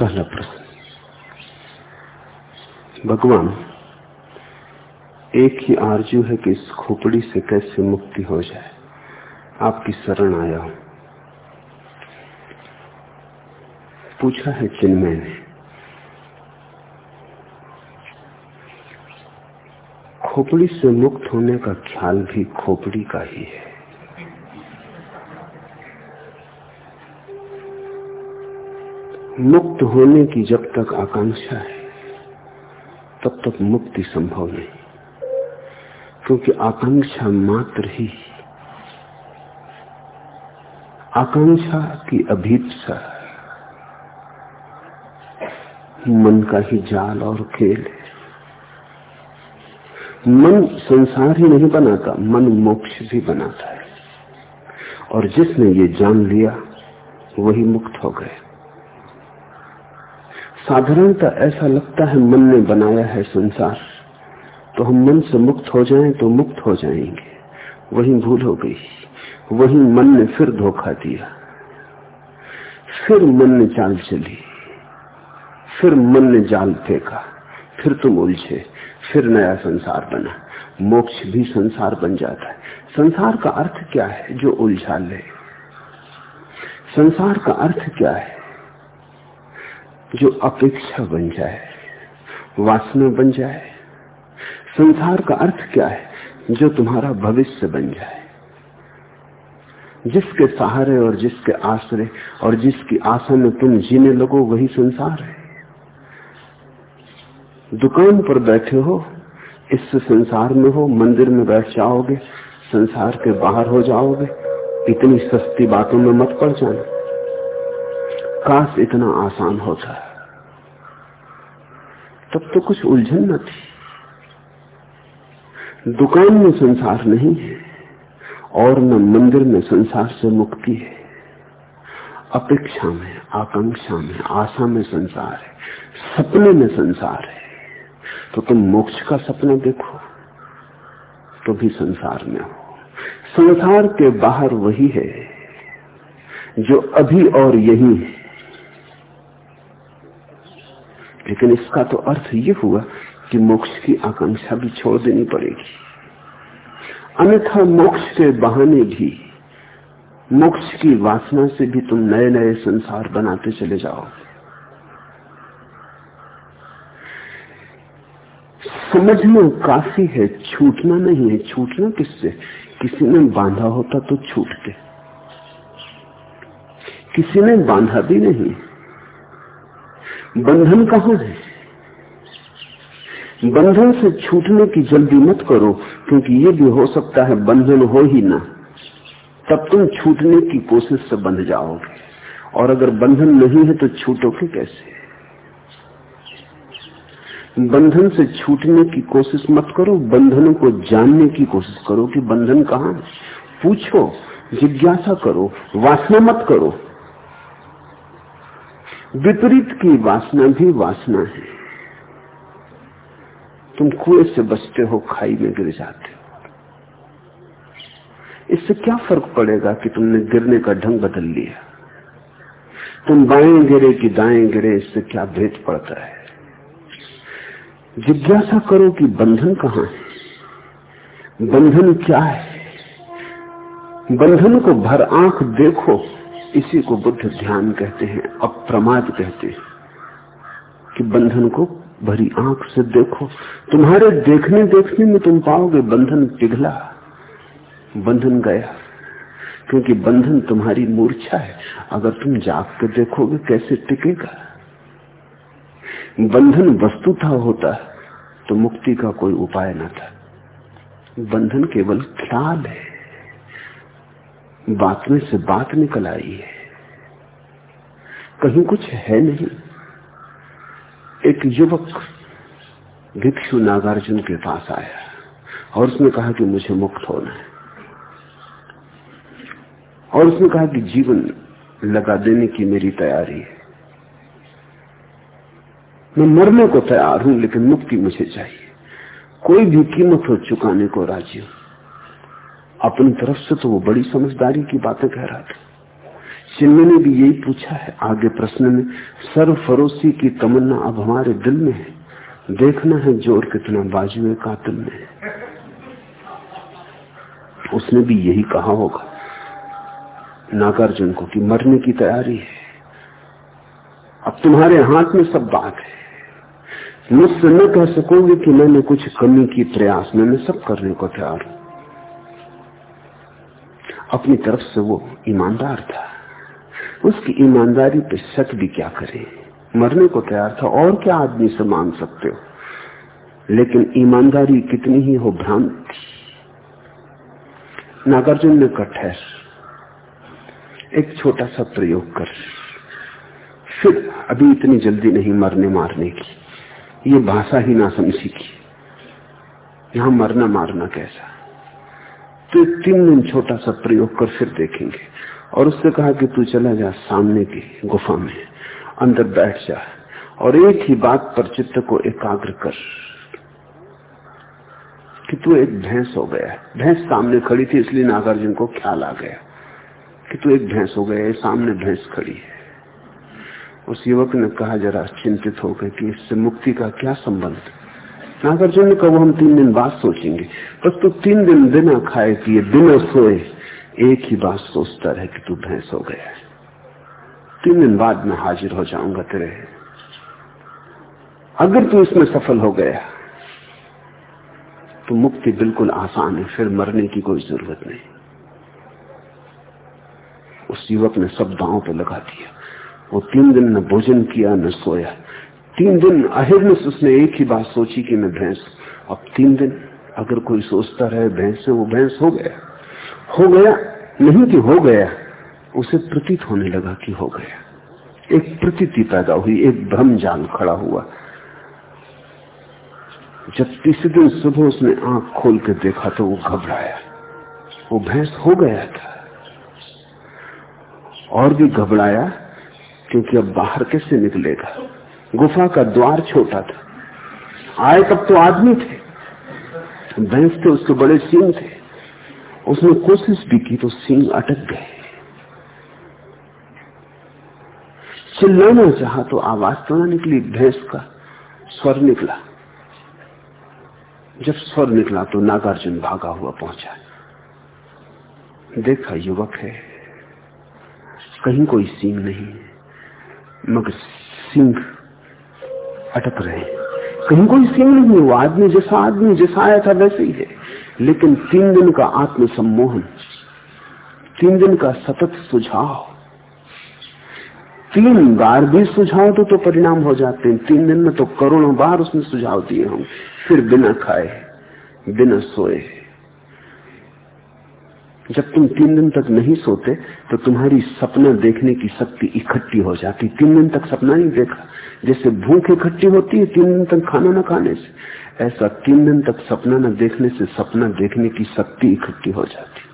पहला प्रश्न। भगवान, एक ही आरज़ू है कि इस खोपड़ी से कैसे मुक्ति हो जाए? आपकी शरण आया हूँ। पूछा है चिन्मय ने खोपड़ी से मुक्त होने का ख्याल भी खोपड़ी का ही है। मुक्त होने की जब तक आकांक्षा है, तब तक मुक्ति संभव नहीं। क्योंकि आकांक्षा मात्र ही आकांक्षा की अभीपसा मन का ही जाल और खेल है। मन संसार ही नहीं बनाता, मन मोक्ष भी बनाता है। और जिसने ये जान लिया, वही मुक्त हो गए। साधारणता ऐसा लगता है मन ने बनाया है संसार। तो हम मन से मुक्त हो जाएँ तो मुक्त हो जाएँगे। वही भूल हो गई। वही मन ने फिर धोखा दिया। फिर मन ने चाल चली फिर मन ने जाल फेंका। फिर तुम उलझे। फिर नया संसार बना। मोक्ष भी संसार बन जाता है। संसार का अर्थ क्या है जो उलझा ले? संसार का अर्थ क्या है? जो अपेक्षा बन जाए, वासना बन जाए, संसार का अर्थ क्या है, जो तुम्हारा भविष्य बन जाए। जिसके सहारे और जिसके आश्रय और जिसकी आशा में तुम जीने लगो, वही संसार है। दुकान पर बैठे हो इससे संसार में हो, मंदिर में बैठ जाओगे, संसार के बाहर हो जाओगे, इतनी सस्ती बातों में मत पड़ जाना। काश इतना आसान होता तब तो कुछ उलझन न थी। दुकान में संसार नहीं है और न मंदिर में संसार से मुक्ति है। अपेक्षा में, आकांक्षा में, आशा में संसार है, सपने में संसार है। तो तुम मोक्ष का सपना देखो तो भी संसार में हो। संसार के बाहर वही है, जो अभी और यही है। लेकिन इसका तो अर्थ ये हुआ कि मोक्ष की आकांक्षा भी छोड़ देनी पड़ेगी। अन्यथा मोक्ष के बहाने भी, मोक्ष की वासना से भी तुम नए नए संसार बनाते चले जाओ। समझना काफ़ी है, छूटना नहीं है। छूटना किससे? किसी ने बांधा होता तो छूटते। किसी ने बांधा भी नहीं। बंधन कहाँ है? बंधन से छूटने की जल्दी मत करो, क्योंकि ये भी हो सकता है बंधन हो ही ना। तब तुम छूटने की कोशिश से बंध जाओगे। और अगर बंधन नहीं है तो छूटोगे कैसे? बंधन से छूटने की कोशिश मत करो, बंधनों को जानने की कोशिश करो कि बंधन कहाँ है। पूछो, जिज्ञासा करो, वासना मत करो। विपरीत की वासना भी वासना है। तुम कुएँ से बचते हो, खाई में गिर जाते हो। इससे क्या फ़र्क पड़ेगा कि तुमने गिरने का ढंग बदल लिया? तुम बाएँ गिरे कि दाएँ गिरे, इससे क्या भेद पड़ता है? जिज्ञासा करो कि बंधन कहाँ है? बंधन क्या है? बंधन को भर आँख देखो। इसी को बुद्ध ध्यान कहते हैं, अप्रमाद कहते हैं, कि बंधन को भरी आँख से देखो। तुम्हारे देखने देखने में तुम पाओगे बंधन पिघला, बंधन गया, क्योंकि बंधन तुम्हारी मूर्छा है। अगर तुम जाग के देखोगे, कैसे टिकेगा? बंधन वस्तु था होता तो मुक्ति का कोई उपाय न था। बंधन केवल ख्याल है। बात में से बात निकल आई है। कहीं कुछ है नहीं। एक युवक भिक्षु नागार्जुन के पास आया और उसने कहा कि मुझे मुक्त होना है। और उसने कहा कि जीवन लगा देने की मेरी तैयारी है। मैं मरने को तैयार हूँ, लेकिन मुक्ति मुझे चाहिए। कोई भी कीमत हो चुकाने को राज़ी हूँ। अपनी तरफ़ से तो वो बड़ी समझदारी की बातें कह रहा था। चिन्ह ने भी यही पूछा है। आगे प्रश्न में सर्वफरोशी की तमन्ना अब हमारे दिल में है। देखना है ज़ोर कितना बाजू कातिल में है। उसने भी यही कहा होगा। नागार्जुन को कि मरने की तैयारी है। अब तुम्हारे हाथ में सब बात है। मुझसे न कह सकोगे कि मैंने कुछ कमी की प्रयास। में मैं सब करने को तैयार हूँ। अपनी तरफ़ से वो ईमानदार था। उसकी ईमानदारी पे शक भी क्या करे? मरने को तैयार था, और क्या आदमी से मांग सकते हो? लेकिन ईमानदारी कितनी ही हो भ्रांत। नागार्जुन ने कठहर एक छोटा सा प्रयोग कर। फिर अभी इतनी जल्दी नहीं मरने मारने की। ये भाषा ही ना समझी की। यहाँ मरना मारना कैसा? तो तीन दिन छोटा सा प्रयोग कर फिर देखेंगे। और उससे कहा कि तू चला जा सामने की गुफा में, अंदर बैठ जा और एक ही बात पर चित्त को एकाग्र कर। कि तू एक भैंस हो गया। भैंस सामने खड़ी थी, इसलिए नागार्जुन को ख्याल आ गया कि तू एक भैंस हो गया सामने भैंस खड़ी है। उस युवक ने कहा, जरा चिंतित हो गए कि इससे मुक्ति का क्या संबंध? नागार्जुन ने कहा हम तीन दिन बाद सोचेंगे। बस तू तीन दिन बिना खाए पिए, बिना सोए, एक ही बात सोचता रहे कि तू भैंस हो गया तीन दिन बाद मैं हाजिर हो जाऊँगा तेरे। अगर तू इसमें सफल हो गया तो मुक्ति बिल्कुल आसान है, फिर मरने की कोई ज़रूरत नहीं। उस युवक ने सब दांव पे लगा दिया। वो तीन दिन न भोजन किया, न सोया। तीन दिन अहिर्न से उसने एक ही बात सोची कि मैं भैंस, अब तीन दिन अगर कोई सोचता रहे भैंस से वो भैंस हो गया। हो गया नहीं कि हो गया, उसे प्रतीत होने लगा कि हो गया। एक प्रतीति पैदा हुई, एक भ्रम जाल खड़ा हुआ। जब तीसरे दिन सुबह उसने आँख खोल के देखा तो वो घबराया। वो भैंस हो गया था। और भी घबराया, क्योंकि अब बाहर कैसे निकलेगा? गुफा का द्वार छोटा था। आए तब तो आदमी थे। भैंस थे, उसके बड़े सींग थे। उसने कोशिश भी की तो सींग अटक गए। चिल्लाना चाहा तो आवाज़ तो ना निकली, भैंस का स्वर निकला। जब स्वर निकला तो नागार्जुन भागा हुआ पहुँचा। देखा, युवक है। कहीं कोई सींग नहीं, मगर सिंह अटक रहे। कहीं कोई सीम नहीं वो आदमी जैसा आदमी जैसा आया था वैसे ही है। लेकिन तीन दिन का आत्म सम्मोहन तीन दिन का सतत सुझाव। तीन बार भी सुझाव तो, तो परिणाम हो जाते हैं। तीन दिन में तो करोड़ों बार उसने सुझाव दिए होंगे। फिर बिना खाए बिना सोए। जब तुम तीन दिन तक नहीं सोते तो तुम्हारी सपना देखने की शक्ति इकट्ठी हो जाती। तीन दिन तक सपना नहीं देखा। जैसे भूख इकट्ठी होती है, तीन दिन तक खाना न खाने से। ऐसा तीन दिन तक सपना न देखने से सपना देखने की शक्ति इकट्ठी हो जाती।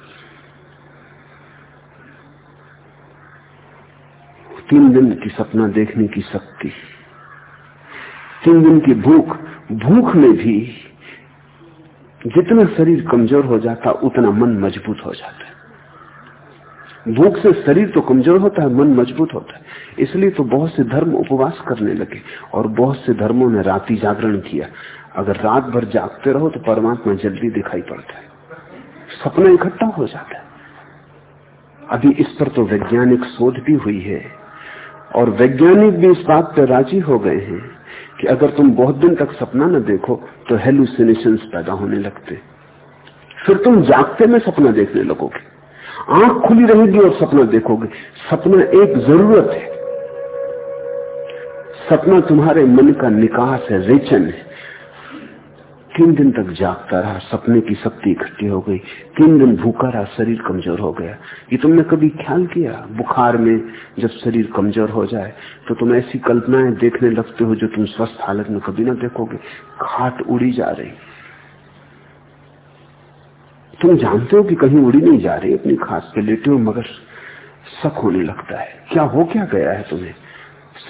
तीन दिन की सपना देखने की शक्ति। तीन दिन की भूख भूख में भी जितना शरीर कमज़ोर हो जाता, उतना मन मज़बूत हो जाता है। भूख से शरीर तो कमज़ोर होता है, मन मज़बूत होता है। इसलिए तो बहुत से धर्म उपवास करने लगे और बहुत से धर्मों ने राति जागरण किया। अगर रात भर जागते रहो तो परमात्मा जल्दी दिखाई पड़ता है। सपना इकट्ठा हो जाता है। अभी इस पर तो वैज्ञानिक शोध भी हुई है और वैज्ञानिक भी इस बात पर राज़ी हो गए हैं कि अगर तुम बहुत दिन तक सपना न देखो तो हेलुसिनेशन पैदा होने लगते। फिर तुम जागते में सपना देखने लगोगे। आँख खुली रहेगी और सपना देखोगे। सपना एक ज़रूरत है। सपना तुम्हारे मन का निकास है, रेचन है। तीन दिन तक जागता रहा, सपने की शक्ति इकट्ठी हो गई। तीन दिन भूखा रहा, शरीर कमज़ोर हो गया। ये तुमने कभी ख्याल किया? बुखार में जब शरीर कमज़ोर हो जाए तो तुम ऐसी कल्पनाएँ देखने लगते हो जो तुम स्वस्थ हालत में कभी ना देखोगे। खाट उड़ी जा रही। तुम जानते हो कि कहीं उड़ी नहीं जा रही अपनी खाट पे, लेटे हो, मगर शक होने लगता है। क्या हो क्या गया है तुम्हें?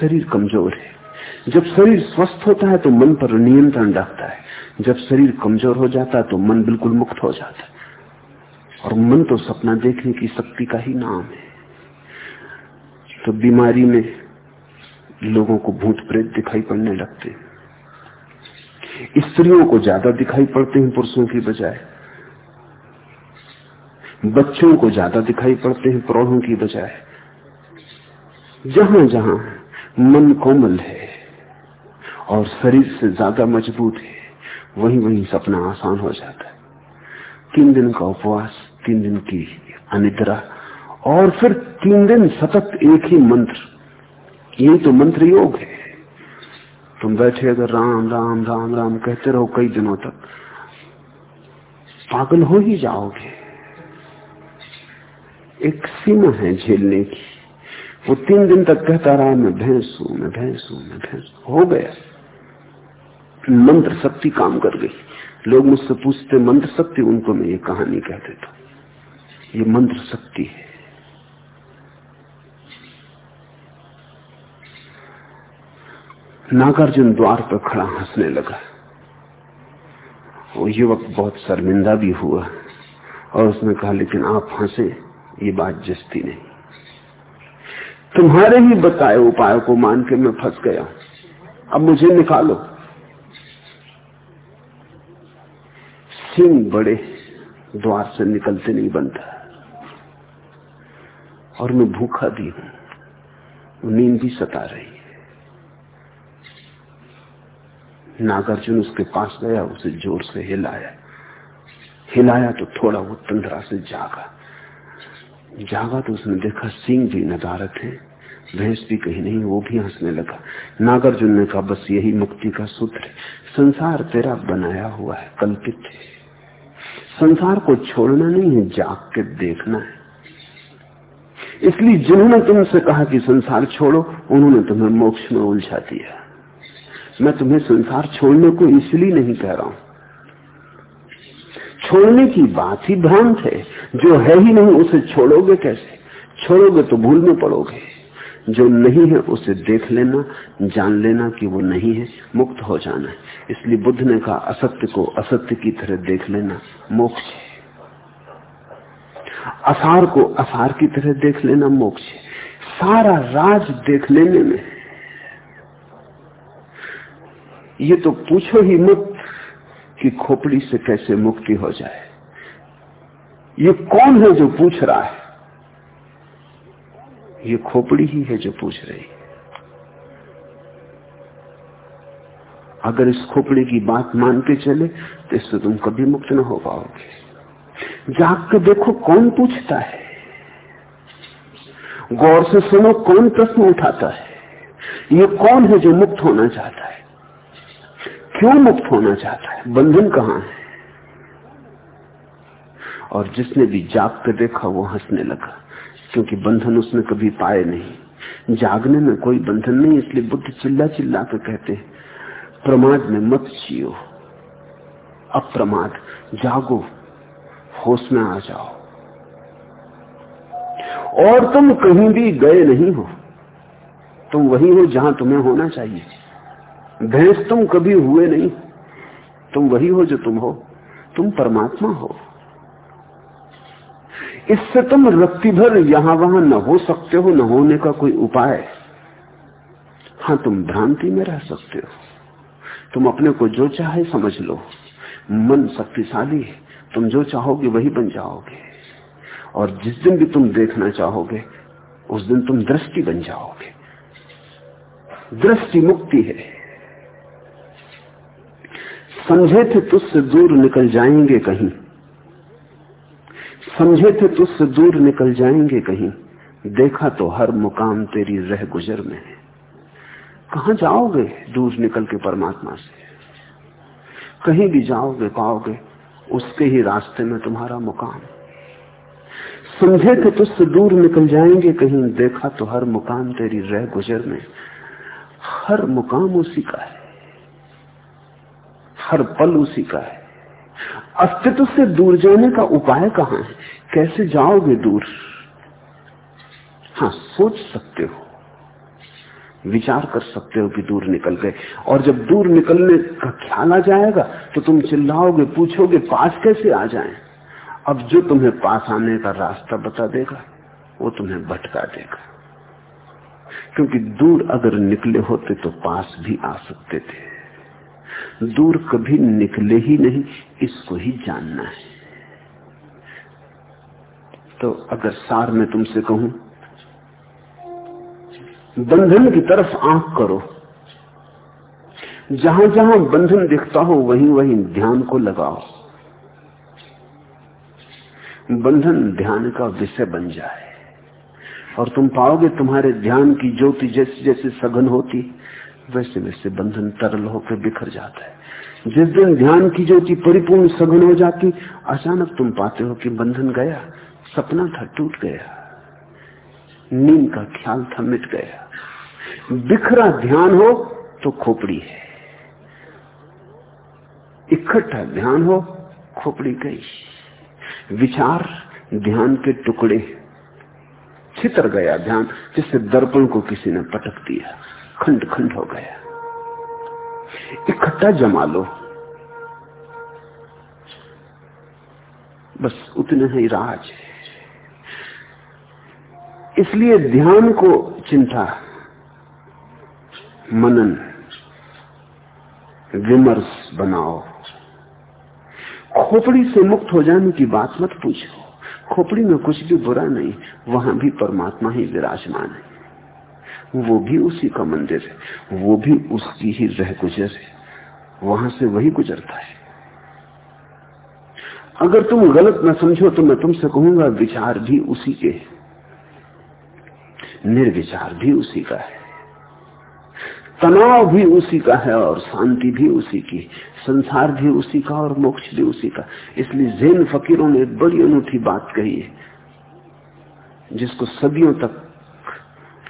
शरीर कमज़ोर है। जब शरीर स्वस्थ होता है तो मन पर नियंत्रण रखता है। जब शरीर कमज़ोर हो जाता है तो मन बिल्कुल मुक्त हो जाता है। और मन तो सपना देखने की शक्ति का ही नाम है। तो बीमारी में लोगों को भूत प्रेत दिखाई पड़ने लगते हैं। स्त्रियों को ज़्यादा दिखाई पड़ते हैं पुरुषों की बजाय। बच्चों को ज़्यादा दिखाई पड़ते हैं प्रौढ़ों की बजाय। जहाँ जहाँ मन कोमल है और शरीर से ज़्यादा मज़बूत है। वहीं वही सपना आसान हो जाता है। तीन दिन का उपवास, तीन दिन की अनिद्रा, और फिर तीन दिन सतत एक ही मंत्र। यही तो मंत्र योग है। तुम बैठे अगर राम राम राम राम कहते रहो कई दिनों तक, पागल हो ही जाओगे। एक सीमा है झेलने की। वो तीन दिन तक कहता रहा, मैं भैंस हूँ, मैं भैंस हूँ, मैं भैंस हो गया। मंत्र शक्ति काम कर गई। लोग मुझसे पूछते, मंत्र शक्ति? उनको मैं ये कहानी कह देता ये मंत्र शक्ति है। नागार्जुन द्वार पर खड़ा हंसने लगा। वो युवक बहुत शर्मिंदा भी हुआ और उसने कहा, लेकिन आप हंसे, ये बात जस्ती नहीं। तुम्हारे ही बताए उपाय को मान के मैं फंस गया अब मुझे निकालो। सिंह बड़े द्वार से निकलते नहीं बनता। और मैं भूखा भी हूँ, नींद भी सता रही है। नागार्जुन उसके पास गया, उसे ज़ोर से हिलाया। हिलाया तो थोड़ा वो तंद्रा से जागा। जागा तो उसने देखा सिंह भी नदारत है, भैंस भी कहीं नहीं, वो भी हंसने लगा। नागार्जुन ने कहा, बस यही मुक्ति का सूत्र संसार तेरा बनाया हुआ है, कल्पित है। संसार को छोड़ना नहीं है, जाग के देखना है। इसलिए जिन्होंने तुमसे कहा कि संसार छोड़ो, उन्होंने तुम्हें मोक्ष में उलझा दिया। मैं तुम्हें संसार छोड़ने को इसलिए नहीं कह रहा हूँ। छोड़ने की बात ही भ्रांत है। जो है ही नहीं, उसे छोड़ोगे कैसे? छोड़ोगे तो भूल में पड़ोगे। जो नहीं है उसे देख लेना, जान लेना कि वो नहीं है, मुक्त हो जाना है। इसलिए बुद्ध ने कहा, असत्य को असत्य की तरह देख लेना, मोक्ष है। असार को असार की तरह देख लेना, मोक्ष है। सारा राज देख लेने में। ये तो पूछो ही मत कि खोपड़ी से कैसे मुक्ति हो जाए। ये कौन है जो पूछ रहा है? ये खोपड़ी ही है जो पूछ रही अगर इस खोपड़ी की बात मान के चले तो इससे तुम कभी मुक्त न हो पाओगे। जाग के देखो कौन पूछता है। गौर से सुनो कौन प्रश्न उठाता है। ये कौन है जो मुक्त होना चाहता है? क्यों मुक्त होना चाहता है? बंधन कहाँ है? और जिसने भी जाग के देखा, वो हंसने लगा। क्योंकि बंधन उसने कभी पाए नहीं। जागने में कोई बंधन नहीं, इसलिए बुद्ध चिल्ला चिल्ला कर कहते प्रमाद में मत जियो। अप्रमाद, जागो, होश में आ जाओ। और तुम कहीं भी गए नहीं हो, तुम वही हो जहाँ तुम्हें होना चाहिए। भैंस तुम कभी हुए नहीं, तुम वही हो जो तुम हो, तुम परमात्मा हो। इससे तुम रत्ती भर यहाँ वहाँ न हो सकते हो, न होने का कोई उपाय हाँ तुम भ्रांति में रह सकते हो। तुम अपने को जो चाहे समझ लो। मन शक्तिशाली है। तुम जो चाहोगे वही बन जाओगे। और जिस दिन भी तुम देखना चाहोगे, उस दिन तुम दृष्टि बन जाओगे। दृष्टि मुक्ति है। समझे थे तुझसे दूर निकल जाएँगे कहीं। समझे थे तुझसे दूर निकल जाएँगे कहीं। देखा तो हर मुकाम तेरी रह गुजर में है। कहा जाओगे दूर निकल के परमात्मा से? कहीं भी जाओगे, पाओगे, उसके ही रास्ते में तुम्हारा मुकाम। समझे थे तुझसे दूर निकल जाएँगे कहीं। देखा तो हर मुकाम तेरी रह गुजर में। हर मुकाम उसी का है। हर पल उसी का है। अस्तित्व से दूर जाने का उपाय कहाँ है? कैसे जाओगे दूर? हाँ सोच सकते हो। विचार कर सकते हो कि दूर निकल गए। और जब दूर निकलने का ख्याल आ जाएगा तो तुम चिल्लाओगे, पूछोगे, पास कैसे आ जाएँ? अब जो तुम्हें पास आने का रास्ता बता देगा, वो तुम्हें भटका देगा। क्योंकि दूर अगर निकले होते तो पास भी आ सकते थे। दूर कभी निकले ही नहीं, इसको ही जानना है। तो अगर सार में तुमसे कहूँ, बंधन की तरफ़ आँख करो। जहाँ जहाँ बंधन दिखता हो, वहीं वहीं ध्यान को लगाओ। बंधन ध्यान का विषय बन जाए। और तुम पाओगे तुम्हारे ध्यान की ज्योति जैसे जैसे सघन होती वैसे वैसे बंधन तरल होकर बिखर जाता है। जिस दिन ध्यान की ज्योति परिपूर्ण सघन हो जाती, अचानक तुम पाते हो कि बंधन गया, सपना था टूट गया, नींद का ख्याल था मिट गया। बिखरा ध्यान हो तो खोपड़ी है। इकट्ठा ध्यान हो, खोपड़ी गई। विचार ध्यान के टुकड़े, छितर गया ध्यान, जिससे दर्पण को किसी ने पटक दिया। खंड खंड हो गया। इकट्ठा जमा लो। बस उतने ही राज इसलिए ध्यान को चिंता, मनन, विमर्श बनाओ। खोपड़ी से मुक्त हो जाने की बात मत पूछो। खोपड़ी में कुछ भी बुरा नहीं, वहाँ भी परमात्मा ही विराजमान है। वो भी उसी का मंदिर है, वो भी उसकी ही रह गुजर है, वहाँ से वही गुजरता है। अगर तुम गलत न समझो तो मैं तुमसे कहूँगा, विचार भी उसी के निर्विचार भी उसी का है, तनाव भी उसी का है और शांति भी उसी की, संसार भी उसी का और मोक्ष भी उसी का। इसलिए जैन फकीरों ने एक बड़ी अनूठी बात कही है, जिसको सदियों तक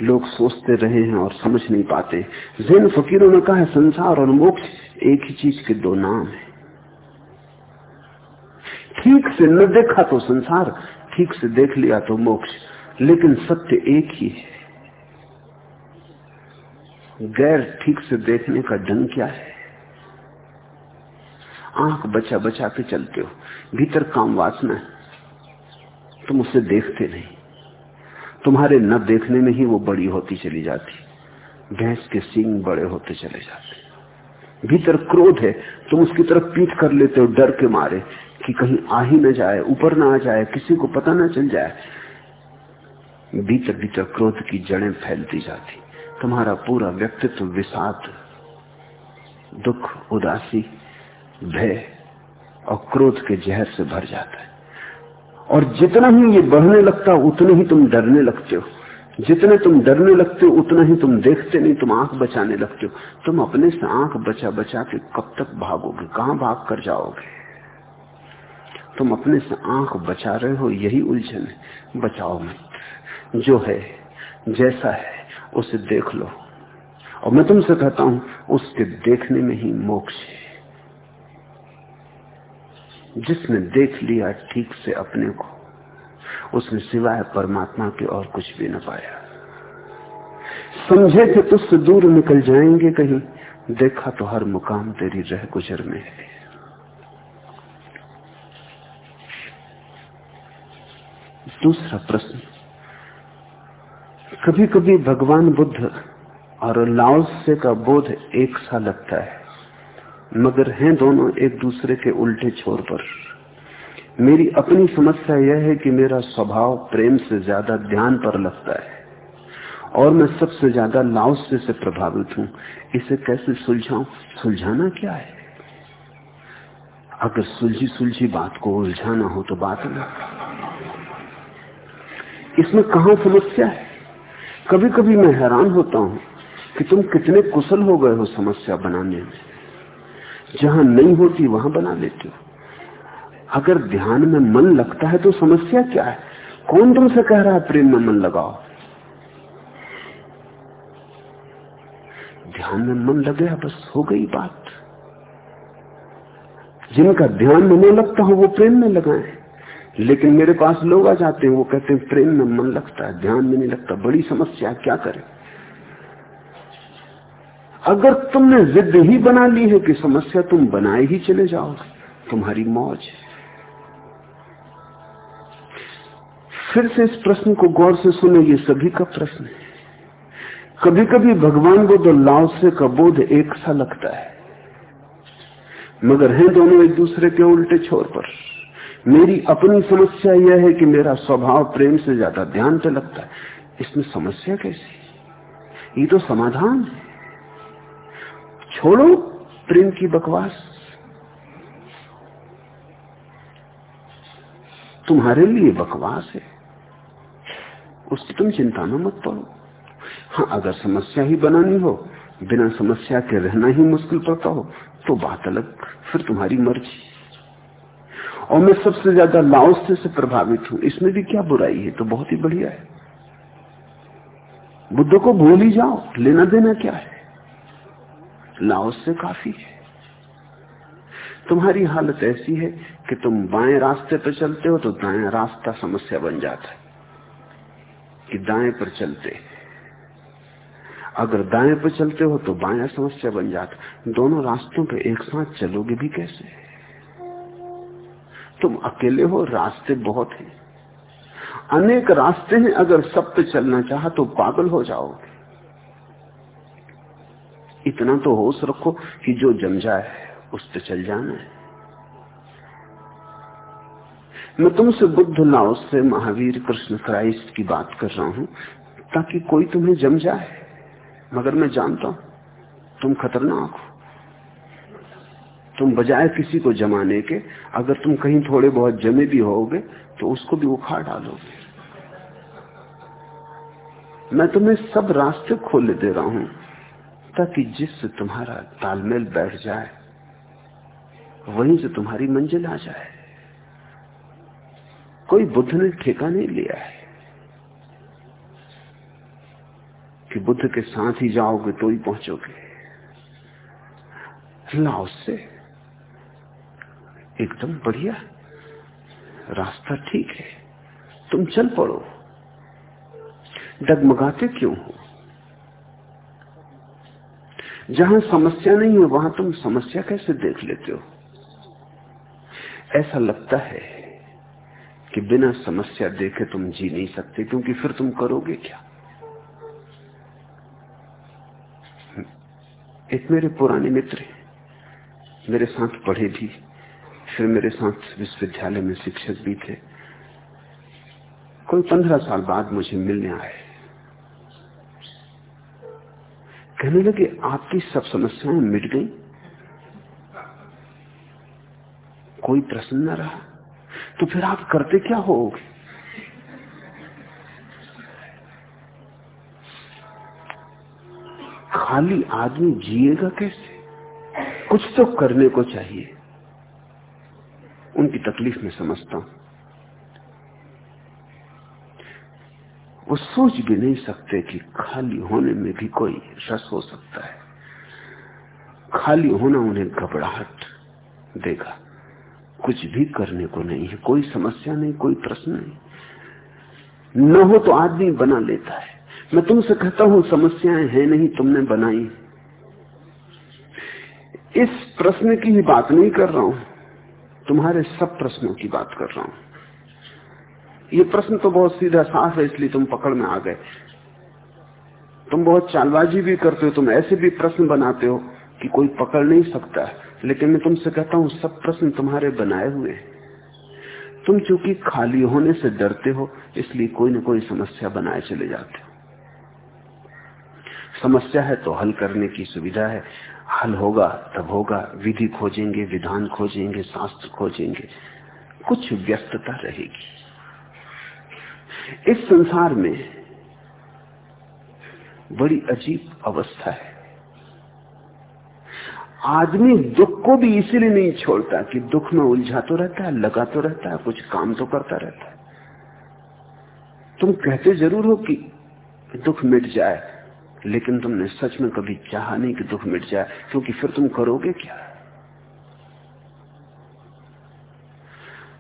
लोग सोचते रहे हैं और समझ नहीं पाते। जैन फकीरों ने कहा है, संसार और मोक्ष एक ही चीज़ के दो नाम है। ठीक से न देखा तो संसार, ठीक से देख लिया तो मोक्ष, लेकिन सत्य एक ही है। गैर ठीक से देखने का ढंग क्या है? आँख बचा बचा के चलते हो, भीतर काम वासना है, तुम उसे देखते नहीं। तुम्हारे न देखने में ही वो बड़ी होती चली जाती। भैंस के सींग बड़े होते चले जाते। भीतर क्रोध है, तुम उसकी तरफ़ पीठ कर लेते हो, डर के मारे कि कहीं आ ही न जाए, ऊपर ना आ जाए, किसी को पता ना चल जाए। भीतर भीतर क्रोध की जड़ें फैलती जाती। तुम्हारा पूरा व्यक्तित्व विषाद, दुख, उदासी, भय और क्रोध के जहर से भर जाता है। और जितना ही ये बढ़ने लगता, उतने ही तुम डरने लगते हो। जितने तुम डरने लगते हो, उतना ही तुम देखते नहीं, तुम आँख बचाने लगते हो। तुम अपने से आँख बचा बचा के कब तक भागोगे, कहाँ भाग कर जाओगे? तुम अपने से आँख बचा रहे हो, यही उलझन है। बचाओ मत। जो है, जैसा है, उसे देख लो। और मैं तुमसे कहता हूँ, उसके देखने में ही मोक्ष है। जिसने देख लिया ठीक से अपने को, उसने सिवाय परमात्मा के और कुछ भी न पाया। समझे थे तुझसे दूर निकल जाएँगे कहीं, देखा तो हर मुकाम तेरी रह गुजर में है। दूसरा प्रश्न कभी कभी भगवान बुद्ध और लाओसे का बोध एक सा लगता है। मगर हैं दोनों एक दूसरे के उल्टे छोर पर। मेरी अपनी समस्या यह है कि मेरा स्वभाव प्रेम से ज़्यादा ध्यान पर लगता है और मैं सबसे ज़्यादा लाओसे से प्रभावित हूँ। इसे कैसे सुलझाऊं? सुलझाना क्या है? अगर सुलझी सुलझी बात को उलझाना हो तो बात इसमें कहा समस्या है? कभी कभी मैं हैरान होता हूँ कि तुम कितने कुशल हो गए हो समस्या बनाने में। जहाँ नहीं होती वहाँ बना लेते हो। अगर ध्यान में मन लगता है तो समस्या क्या है? कौन तुमसे कह रहा है, प्रेम में मन लगाओ ध्यान में मन लगे, बस हो गई बात। जिनका ध्यान में नहीं लगता हो, वो प्रेम में लगाए। लेकिन मेरे पास लोग आ जाते हैं, वो कहते हैं, प्रेम में मन लगता है, ध्यान में नहीं लगता, बड़ी समस्या क्या करें? अगर तुमने जिद ही बना ली है कि समस्या तुम बनाए ही चले जाओगे तुम्हारी मौज फिर से इस प्रश्न को गौर से सुने, ये सभी का प्रश्न है। कभी कभी भगवान को तो लाव से का बोध एक सा लगता है। मगर हैं दोनों एक दूसरे के उल्टे छोर पर। मेरी अपनी समस्या यह है कि मेरा स्वभाव प्रेम से ज़्यादा ध्यान पे लगता है। इसमें समस्या कैसी? ये तो समाधान है। छोड़ो प्रेम की बकवास। तुम्हारे लिए बकवास है। उसकी तुम चिंता ना मत पड़ो हाँ अगर समस्या ही बनानी हो, बिना समस्या के रहना ही मुश्किल पड़ता हो तो बात अलग, फिर तुम्हारी मर्ज़ी। और मैं सबसे ज़्यादा लाओसे से प्रभावित हूँ। इसमें भी क्या बुराई है? तो बहुत ही बढ़िया है। बुद्ध को भूल ही जाओ। लेना देना क्या है? लाओस से काफ़ी है। तुम्हारी हालत ऐसी है कि तुम बाएँ रास्ते पर चलते हो तो दाएँ रास्ता समस्या बन जाता है कि दाएँ पर चलते। अगर दाएँ पर चलते हो तो बाया समस्या बन जाता दोनों रास्तों पर एक साथ चलोगे भी कैसे? तुम अकेले हो, रास्ते बहुत हैं। अनेक रास्ते हैं, अगर सब पे चलना चाह तो पागल हो जाओगे। इतना तो होश रखो कि जो जम जाए, उस पर चल जाना है। मैं तुमसे बुद्ध लाओ से महावीर कृष्ण क्राइस्ट की बात कर रहा हूँ, ताकि कोई तुम्हें जम जाए। मगर मैं जानता हूँ, तुम खतरनाक हो। तुम बजाय किसी को जमाने के, अगर तुम कहीं थोड़े बहुत जमे भी होगे तो उसको भी उखाड़ डालोगे। मैं तुम्हें सब रास्ते खोले दे रहा हूँ ताकि जिससे तुम्हारा तालमेल बैठ जाए, वहीं से तुम्हारी मंजिल आ जाए। कोई बुद्ध ने ठेका नहीं लिया है कि बुद्ध के साथ ही जाओगे तो ही पहुंचोगे। लाओ से एकदम बढ़िया। रास्ता ठीक है। तुम चल पड़ो। डगमगाते क्यों हो? जहाँ समस्या नहीं है, वहाँ तुम समस्या कैसे देख लेते हो? ऐसा लगता है कि बिना समस्या देखे तुम जी नहीं सकते, क्योंकि फिर तुम करोगे क्या? एक मेरे पुराने मित्र मेरे साथ पढ़े भी, फिर मेरे साथ विश्वविद्यालय में शिक्षक भी थे। कोई पंद्रह साल बाद मुझे मिलने आए। कहने लगे, आपकी सब समस्याएँ मिट गई। कोई प्रश्न न रहा। तो फिर आप करते क्या होगे? खाली आदमी जिएगा कैसे? कुछ तो करने को चाहिए। उनकी तकलीफ़ में समझता हूँ। वो सोच भी नहीं सकते कि खाली होने में भी कोई रस हो सकता है। खाली होना उन्हें घबराहट देगा। कुछ भी करने को नहीं है, कोई समस्या नहीं, कोई प्रश्न नहीं। न हो तो आदमी बना लेता है। मैं तुमसे कहता हूँ, समस्याएँ हैं नहीं, तुमने बनाई इस प्रश्न की ही बात नहीं कर रहा हूँ। तुम्हारे सब प्रश्नों की बात कर रहा हूँ। ये प्रश्न तो बहुत सीधा साफ़ है, इसलिए तुम पकड़ में आ गए। तुम बहुत चालबाजी भी करते हो, तुम ऐसे भी प्रश्न बनाते हो कि कोई पकड़ नहीं सकता। लेकिन मैं तुमसे कहता हूँ, सब प्रश्न तुम्हारे बनाए हुए हैं। तुम चूँकि खाली होने से डरते हो, इसलिए कोई ना कोई समस्या बनाए चले जाते हो। समस्या है तो हल करने की सुविधा है। हल होगा, तब होगा। विधि खोजेंगे, विधान खोजेंगे, शास्त्र खोजेंगे। कुछ व्यस्तता रहेगी। इस संसार में बड़ी अजीब अवस्था है। आदमी दुख को भी इसीलिए नहीं छोड़ता कि दुख में उलझा तो रहता है, लगा तो रहता है, कुछ काम तो करता रहता है। तुम कहते ज़रूर हो कि दुख मिट जाए, लेकिन तुमने सच में कभी चाहा नहीं कि दुख मिट जाए, क्योंकि फिर तुम करोगे क्या?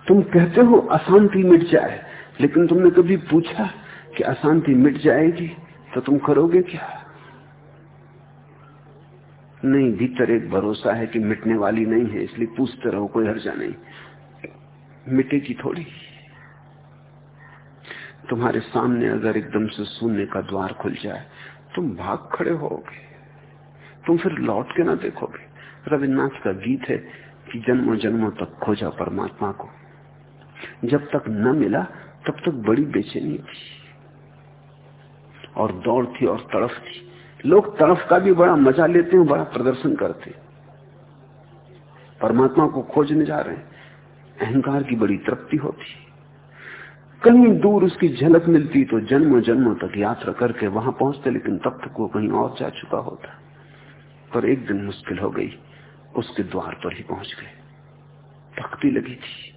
तुम कहते हो अशांति मिट जाए लेकिन तुमने कभी पूछा कि अशांति मिट जाएगी तो तुम करोगे क्या? नहीं, भीतर एक भरोसा है कि मिटने वाली नहीं है, इसलिए पूछते रहो, कोई हर्जा नहीं। मिटेगी थोड़ी। तुम्हारे सामने अगर एकदम से शून्य का द्वार खुल जाए, तुम भाग खड़े होगे। तुम फिर लौट के ना देखोगे। रविन्द्रनाथ का गीत है कि जन्मों जन्मों तक खोजा परमात्मा को। जब तक न मिला तब तक बड़ी बेचैनी थी। और दौड़ थी और तड़फ थी। लोग तड़फ का भी बड़ा मज़ा लेते हैं, बड़ा प्रदर्शन करते हैं। परमात्मा को खोजने जा रहे हैं। अहंकार की बड़ी तृप्ति होती कहीं दूर उसकी झलक मिलती तो जन्मों जन्मों तक यात्रा करके वहाँ पहुँचते, लेकिन तब तक वो कहीं और जा चुका होता। पर एक दिन मुश्किल हो गई। उसके द्वार पर ही पहुँच गए। भक्ति लगी थी।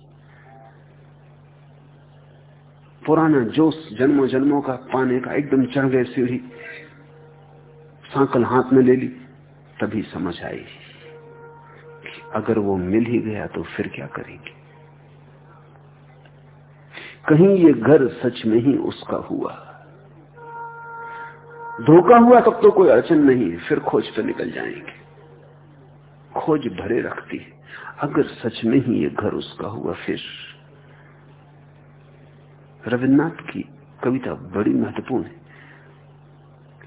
पुराना जोश जन्मों जन्मों का पाने का एकदम चढ़ गए सीढ़ी सांकल हाथ में ले ली, तभी समझ आई कि अगर वो मिल ही गया तो फिर क्या करेंगे। कहीं ये घर सच में ही उसका हुआ। धोखा हुआ तब तो कोई अड़चन नहीं है फिर खोज पे निकल जाएँगे। खोज भरे रखती है। अगर सच में ही ये घर उसका हुआ, फिर रविन्द्रनाथ की कविता बड़ी महत्वपूर्ण है।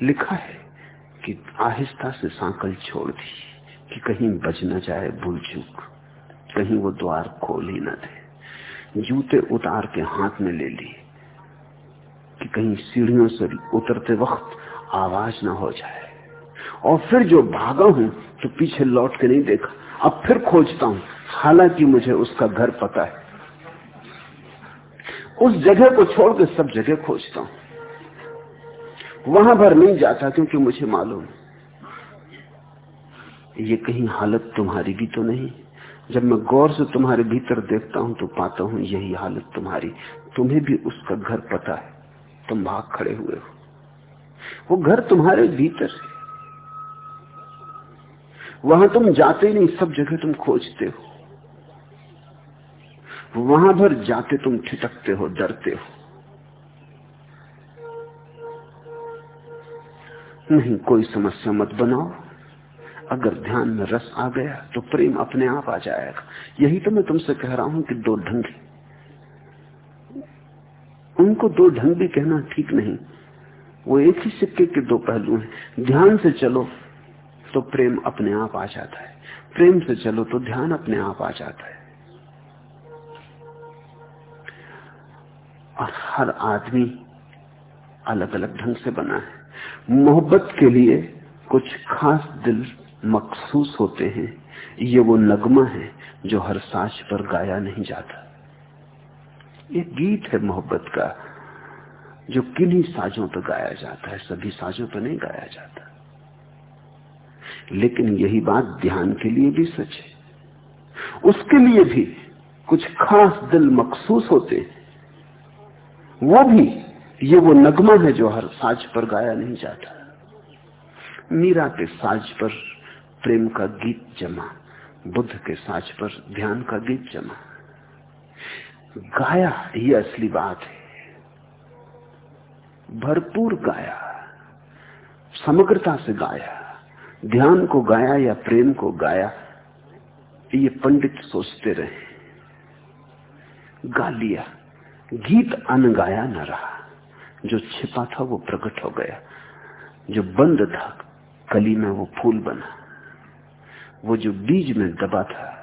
लिखा है कि आहिस्ता से सांकल छोड़ दी, कि कहीं बच न जाए भूल चूक, कहीं वो द्वार खोल ही न दे। जूते उतार के हाथ में ले ली कि कहीं सीढ़ियों से उतरते वक्त आवाज़ ना हो जाए। और फिर जो भागा हूँ तो पीछे लौट के नहीं देखा। अब फिर खोजता हूँ, हालाँकि मुझे उसका घर पता है। उस जगह को छोड़ के सब जगह खोजता हूँ। वहाँ भर नहीं जाता क्योंकि मुझे मालूम ये कहीं हालत तुम्हारी भी तो नहीं। जब मैं गौर से तुम्हारे भीतर देखता हूँ तो पाता हूँ यही हालत तुम्हारी। तुम्हें भी उसका घर पता है। तुम भाग खड़े हुए हो। वो घर तुम्हारे भीतर है। वहाँ तुम जाते नहीं, सब जगह तुम खोजते हो। वहाँ भर जाते तुम ठिटकते हो, डरते हो। नहीं, कोई समस्या मत बनाओ। अगर ध्यान में रस आ गया तो प्रेम अपने आप आ जाएगा। यही तो मैं तुमसे कह रहा हूँ कि दो ढंग उनको दो ढंग भी कहना ठीक नहीं। वो एक ही सिक्के के दो पहलू हैं। ध्यान से चलो तो प्रेम अपने आप आ जाता है। प्रेम से चलो तो ध्यान अपने आप आ जाता है। और हर आदमी अलग अलग ढंग से बना है। मोहब्बत के लिए कुछ खास दिल मखसूस होते हैं। ये वो नगमा है जो हर साज पर गाया नहीं जाता। ये गीत है मोहब्बत का, जो किन्हीं साजों पर गाया जाता है। सभी साजों पर नहीं गाया जाता। लेकिन यही बात ध्यान के लिए भी सच है। उसके लिए भी कुछ खास दिल मखसूस होते हैं। वो भी, ये वो नगमा है जो हर साज पर गाया नहीं जाता। मीरा के साज पर प्रेम का गीत जमा, बुद्ध के साज पर ध्यान का गीत जमा। गाया ये असली बात है। भरपूर गाया, समग्रता से गाया, ध्यान को गाया या प्रेम को गाया, ये पंडित सोचते रहे। गा लिया। गीत अनगाया न रहा। जो छिपा था वो प्रकट हो गया। जो बंद था, कली में वो फूल बना। वो जो बीज में दबा था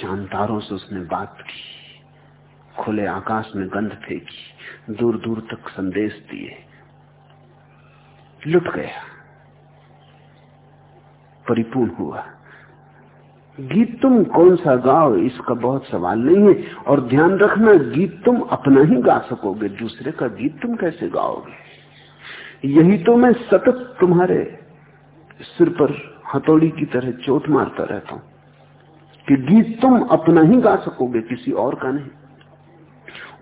चांतारों से उसने बात की, खुले आकाश में गंध फेंकी दूर दूर तक संदेश दिए। लुट गया। परिपूर्ण हुआ। गीत तुम कौन सा गाओ, इसका बहुत सवाल नहीं है। और ध्यान रखना, गीत तुम अपना ही गा सकोगे, दूसरे का गीत तुम कैसे गाओगे? यही तो मैं सतत तुम्हारे सिर पर हथौड़ी की तरह चोट मारता रहता हूँ कि गीत तुम अपना ही गा सकोगे, किसी और का नहीं।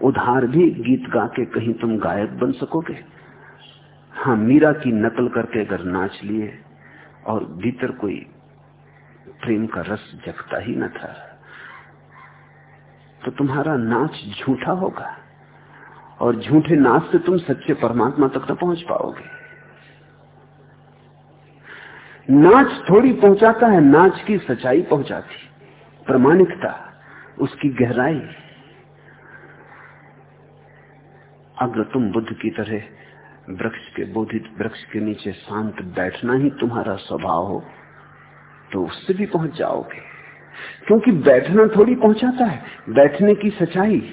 उधार भी गीत गा के कहीं तुम गायक बन सकोगे। हाँ मीरा की नकल करके अगर नाच लिए और भीतर कोई प्रेम का रस जगता ही न था। तो तुम्हारा नाच झूठा होगा और झूठे नाच से तुम सच्चे परमात्मा तक न पहुँच पाओगे। नाच थोड़ी पहुंचाता है, नाच की सच्चाई पहुंचाती। प्रमाणिकता, उसकी गहराई। अगर तुम बुद्ध की तरह वृक्ष के बोधित वृक्ष के नीचे शांत बैठना ही तुम्हारा स्वभाव हो। तो उससे भी पहुँच जाओगे। क्योंकि बैठना थोड़ी पहुंचाता है। बैठने की सच्चाई,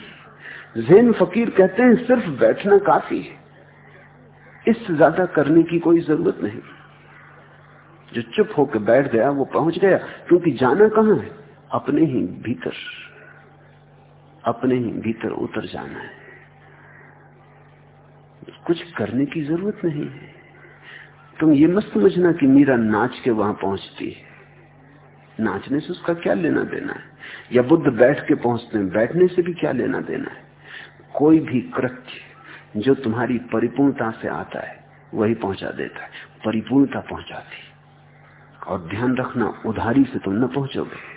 जैन फकीर कहते हैं, सिर्फ़ बैठना काफ़ी है। इससे ज़्यादा करने की कोई ज़रूरत नहीं। जो चुप होकर बैठ गया, वो पहुँच गया। क्योंकि जाना कहाँ है? अपने ही भीतर। अपने ही भीतर उतर जाना है। कुछ करने की ज़रूरत नहीं है। तुम ये मत समझना कि मीरा नाच के वहाँ पहुँचती है। नाचने से उसका क्या लेना देना है? या बुद्ध बैठ के पहुँचते हैं, बैठने से भी क्या लेना देना है? कोई भी कृत्य जो तुम्हारी परिपूर्णता से आता है, वही पहुँचा देता है। परिपूर्णता पहुंचाती। और ध्यान रखना, उधारी से तुम न पहुंचोगे।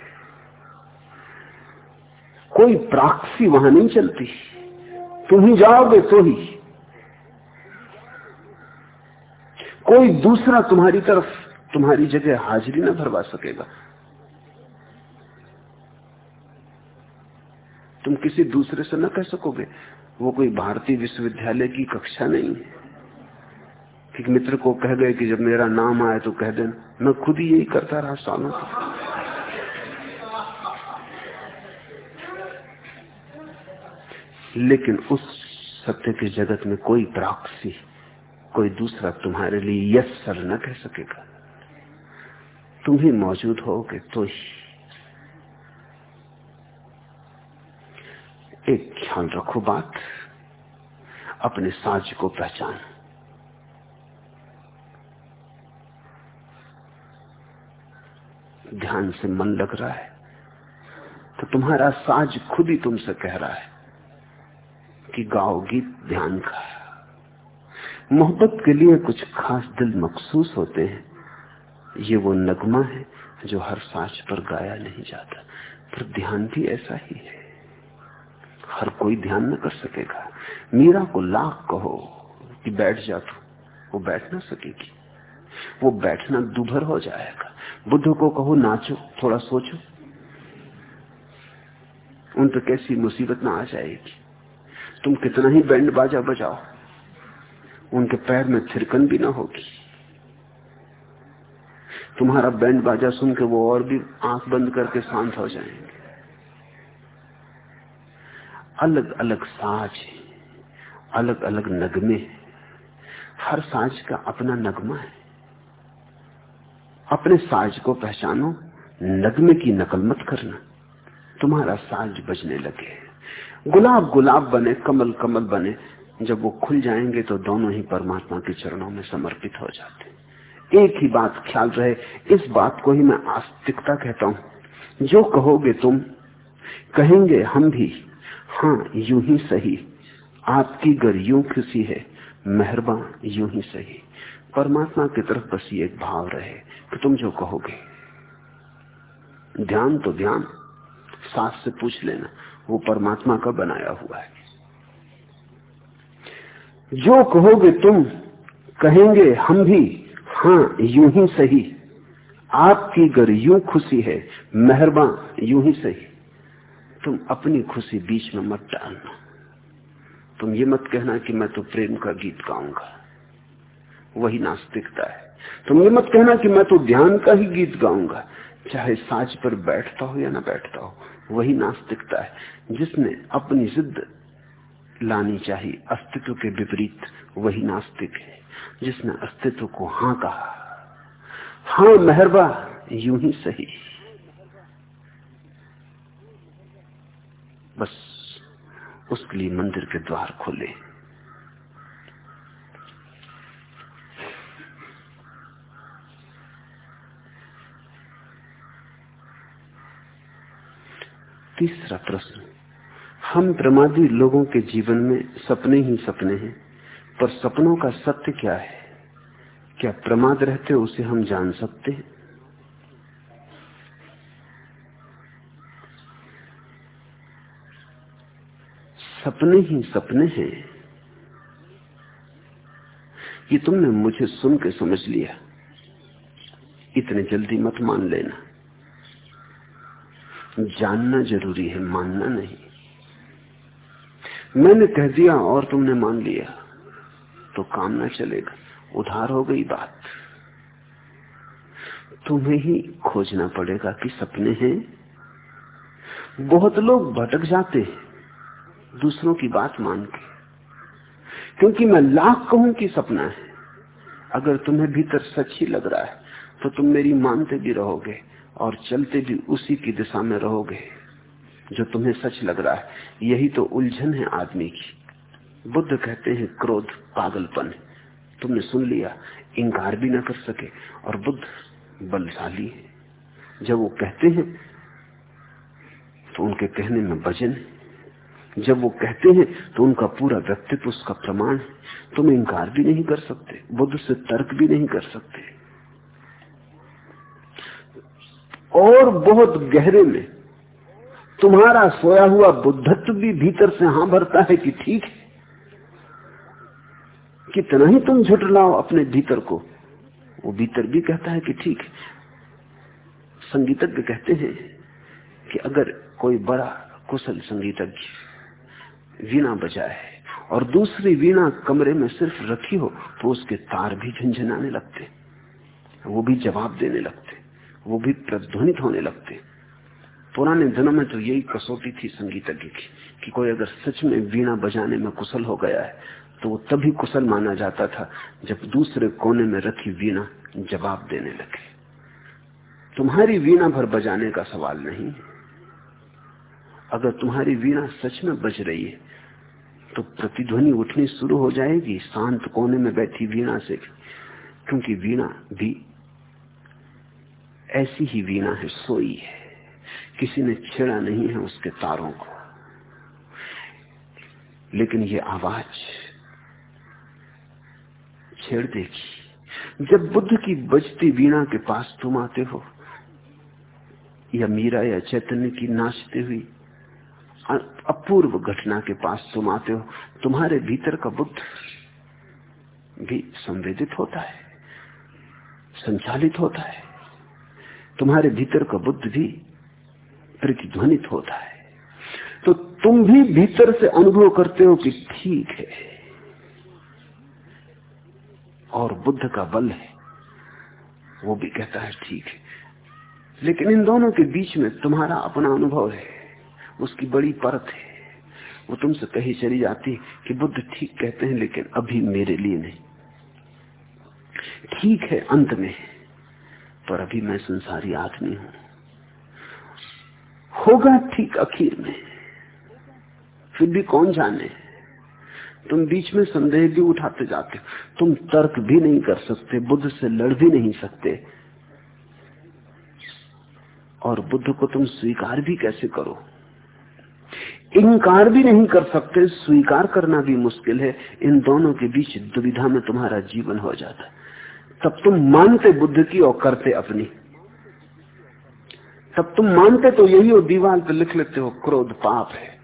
कोई प्राक्सी वहाँ नहीं चलती। तुम ही जाओगे तो ही। कोई दूसरा तुम्हारी तरफ़, तुम्हारी जगह हाजिरी न भरवा सकेगा। तुम किसी दूसरे से न कह सकोगे। वो कोई भारतीय विश्वविद्यालय की कक्षा नहीं है। एक मित्र को कह गए कि जब मेरा नाम आए तो कह देना। मैं खुद ही यही करता रहा सालों लेकिन उस सत्य के जगत में कोई प्राक्सी कोई दूसरा तुम्हारे लिए यस सर न कह सकेगा। तुम ही मौजूद होगे तो ही। एक ख्याल रखो बात। अपने साज को पहचान। ध्यान से मन लग रहा है तो तुम्हारा साज खुद ही तुमसे कह रहा है कि गाओ गीत ध्यान का। मोहब्बत के लिए कुछ खास दिल मखसूस होते हैं। ये वो नगमा है जो हर साज पर गाया नहीं जाता, पर ध्यान भी ऐसा ही है। हर कोई ध्यान न कर सकेगा। मीरा को लाख कहो कि बैठ जा तू। वो बैठ ना सकेगी। वो बैठना दुभर हो जाएगा। बुद्ध को कहो, नाचो, थोड़ा सोचो। उन पर कैसी मुसीबत ना आ जाएगी। तुम कितना ही बैंड बाजा बजाओ। उनके पैर में थिरकन भी ना होगी। तुम्हारा बैंड बाजा सुन के वो और भी आँख बंद करके शांत हो जाएँगे। अलग अलग साज अलग अलग नगमे हर साज का अपना नगमा है। अपने साज को पहचानो, नगमे की नकल मत करना। तुम्हारा साज बजने लगे। गुलाब गुलाब बने, कमल कमल बने। जब वो खुल जाएँगे तो दोनों ही परमात्मा के चरणों में समर्पित हो जाते एक ही बात ख्याल रहे, इस बात को ही मैं आस्तिकता कहता हूँ। जो कहोगे तुम, कहेंगे हम भी। हाँ यूँ ही सही। आपकी गर यूँ खुशी है, मेहरबान, यूँ ही सही। परमात्मा की तरफ़ बस ये एक भाव रहे कि तुम जो कहोगे। ध्यान तो ध्यान, सास से पूछ लेना, वो परमात्मा का बनाया हुआ है। जो कहोगे तुम, कहेंगे हम भी हाँ यूँ ही सही। आपकी गर यूँ खुशी है, मेहरबान, यूँ ही सही। तुम अपनी खुशी बीच में मत डालना। तुम ये मत कहना कि मैं तो प्रेम का गीत गाऊँगा। वही नास्तिकता है। तुम ये मत कहना कि मैं तो ध्यान का ही गीत गाऊँगा। चाहे साज पर बैठता हो या ना बैठता हो, वही नास्तिकता है। जिसने अपनी जिद लानी चाहिए, अस्तित्व के विपरीत, वही नास्तिक है। जिसने अस्तित्व को हाँ कहा हाँ मेहरबा यूँ ही सही। बस उसके लिए मंदिर के द्वार खोले। तीसरा प्रश्न, हम प्रमादी लोगों के जीवन में सपने ही सपने हैं, पर सपनों का सत्य क्या है? क्या प्रमाद रहते उसे हम जान सकते हैं? सपने ही सपने हैं। ये तुमने मुझे सुन के समझ लिया। इतने जल्दी मत मान लेना। जानना ज़रूरी है, मानना नहीं। मैंने कह दिया और तुमने मान लिया। तो काम ना चलेगा। उधार हो गई बात। तुम्हें ही खोजना पड़ेगा कि सपने हैं। बहुत लोग भटक जाते हैं। दूसरों की बात मान के क्योंकि मैं लाख कहूँ कि सपना है। अगर तुम्हें भीतर सच ही लग रहा है तो तुम मेरी मानते भी रहोगे और चलते भी उसी की दिशा में रहोगे, जो तुम्हें सच लग रहा है। यही तो उलझन है आदमी की। बुद्ध कहते हैं, क्रोध पागलपन। तुमने सुन लिया, इंकार भी ना कर सके, और बुद्ध बलशाली है। जब वो कहते हैं तो उनके कहने में वज़न जब वो कहते हैं तो उनका पूरा व्यक्तित्व उसका प्रमाण है। तुम इंकार भी नहीं कर सकते, बुद्ध से तर्क भी नहीं कर सकते। और बहुत गहरे में, तुम्हारा सोया हुआ बुद्धत्व भी भीतर से हाँ भरता है कि ठीक है। कितना ही तुम झुटलाओ अपने भीतर को, वो भीतर भी कहता है कि ठीक है। संगीतज्ञ कहते हैं कि अगर कोई बड़ा कुशल संगीतज्ञ वीणा बजाए और दूसरी वीणा कमरे में सिर्फ़ रखी हो तो उसके तार भी झंझनाने लगते, वो भी जवाब देने लगते, वो भी प्रध्वनित होने लगते। पुराने दिनों में तो यही कसौटी थी संगीतज्ञ की कि कोई अगर सच में वीणा बजाने में कुशल हो गया है तो वो तभी कुशल माना जाता था जब दूसरे कोने में रखी वीणा जवाब देने लगे। तुम्हारी वीणा भर बजाने का सवाल नहीं अगर तुम्हारी वीणा सच में बज रही है तो प्रतिध्वनि उठनी शुरू हो जाएगी, शांत कोने में बैठी वीणा से, क्योंकि वीणा भी ऐसी ही वीणा है, सोई है। किसी ने छेड़ा नहीं है उसके तारों को। लेकिन ये आवाज़, छेड़ देगी। जब बुद्ध की बजती वीणा के पास तुम आते हो, या मीरा या चैतन्य की नाचते हुई अपूर्व घटना के पास तुम आते हो। तुम्हारे भीतर का बुद्ध भी संवेदित होता है, संचालित होता है। तुम्हारे भीतर का बुद्ध भी प्रतिध्वनित होता है। तो तुम भी भीतर से अनुभव करते हो कि ठीक है, और बुद्ध का बल है, वो भी कहता है ठीक है। लेकिन इन दोनों के बीच में तुम्हारा अपना अनुभव है। उसकी बड़ी परत है। वो तुमसे कही चली जाती कि बुद्ध ठीक कहते हैं, लेकिन अभी मेरे लिए नहीं। ठीक है अंत में, पर अभी मैं संसारी आदमी हूँ। होगा ठीक अखीर में, फिर भी कौन जाने? तुम बीच में संदेह भी उठाते जाते, तुम तर्क भी नहीं कर सकते, बुद्ध से लड़ भी नहीं सकते। और बुद्ध को तुम स्वीकार भी कैसे करो? इनकार भी नहीं कर सकते, स्वीकार करना भी मुश्किल है। इन दोनों के बीच दुविधा में तुम्हारा जीवन हो जाता तब तुम मानते बुद्ध की और करते अपनी। तब तुम मानते तो यही हो दीवार पे लिख लेते हो, क्रोध पाप है।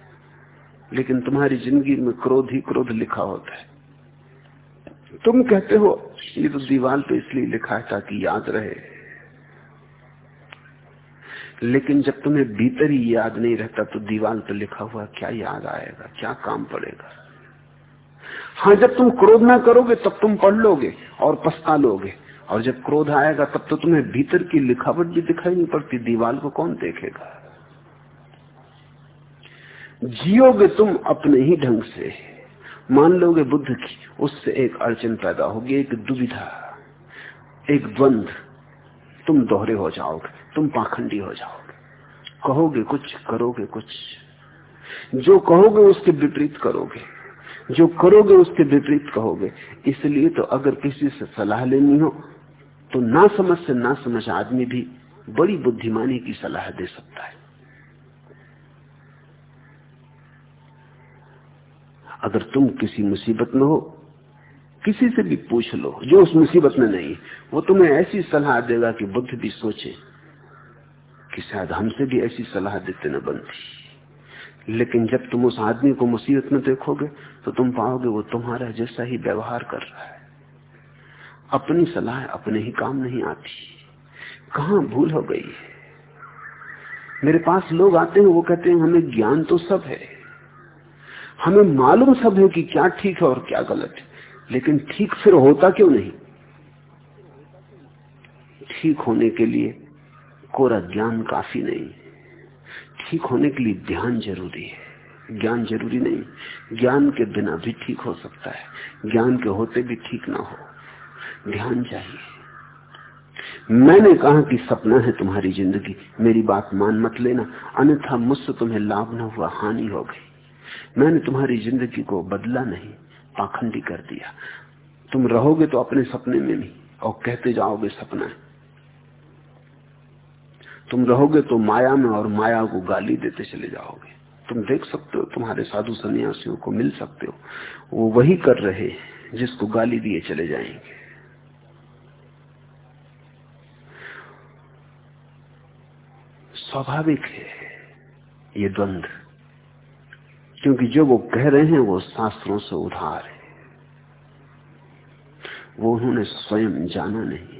लेकिन तुम्हारी ज़िंदगी में क्रोध ही क्रोध लिखा होता है। तुम कहते हो, ये तो दीवार पे इसलिए लिखा है ताकि याद रहे। लेकिन जब तुम्हें भीतर ही याद नहीं रहता तो दीवार पे लिखा हुआ क्या याद आएगा, क्या काम पड़ेगा? हाँ जब तुम क्रोध ना करोगे तब तुम पढ़ लोगे और पछता लोगे। और जब क्रोध आएगा तब तो तुम्हें भीतर की लिखावट भी दिखाई नहीं पड़ती दीवार को कौन देखेगा? जियोगे तुम अपने ही ढंग से। मान लोगे बुद्ध की, उससे एक अड़चन पैदा होगी, एक दुविधा, एक द्वंद। तुम दोहरे हो जाओगे। तुम पाखंडी हो जाओगे। कहोगे कुछ, करोगे कुछ। जो कहोगे उसके विपरीत करोगे। जो करोगे उसके विपरीत कहोगे। इसलिए तो अगर किसी से सलाह लेनी हो तो ना समझ से ना समझ आदमी भी बड़ी बुद्धिमानी की सलाह दे सकता है। अगर तुम किसी मुसीबत में हो, किसी से भी पूछ लो, जो उस मुसीबत में नहीं, वो तुम्हें ऐसी सलाह देगा कि बुद्ध भी सोचे कि शायद हमसे भी ऐसी सलाह देते न बनती लेकिन जब तुम उस आदमी को मुसीबत में देखोगे तो तुम पाओगे वो तुम्हारा जैसा ही व्यवहार कर रहा है। अपनी सलाह अपने ही काम नहीं आती। कहा भूल हो गई है? मेरे पास लोग आते हैं, वो कहते हैं, हमें ज्ञान तो सब है। हमें मालूम सब है कि क्या ठीक है और क्या गलत है। लेकिन ठीक फिर होता क्यों नहीं? ठीक होने के लिए कोरा ज्ञान काफ़ी नहीं। ठीक होने के लिए ध्यान ज़रूरी है। ज्ञान ज़रूरी नहीं। ज्ञान के बिना भी ठीक हो सकता है। ज्ञान के होते भी ठीक ना हो। ध्यान चाहिए। मैंने कहा कि सपना है तुम्हारी ज़िंदगी। मेरी बात मान मत लेना। अन्यथा मुझसे तुम्हें लाभ न हुआ, हानि हो गई। मैंने तुम्हारी ज़िंदगी को बदला नहीं, पाखंडी कर दिया। तुम रहोगे तो अपने सपने में नहीं और कहते जाओगे सपना है। तुम रहोगे तो माया में और माया को गाली देते चले जाओगे। तुम देख सकते हो, तुम्हारे साधु सन्यासियों को मिल सकते हो। वो वही कर रहे हैं जिसको गाली दिए चले जाएँगे। स्वाभाविक है ये द्वंद, क्योंकि जो वो कह रहे हैं वो शास्त्रों से उधार है। वो उन्होंने स्वयं जाना नहीं।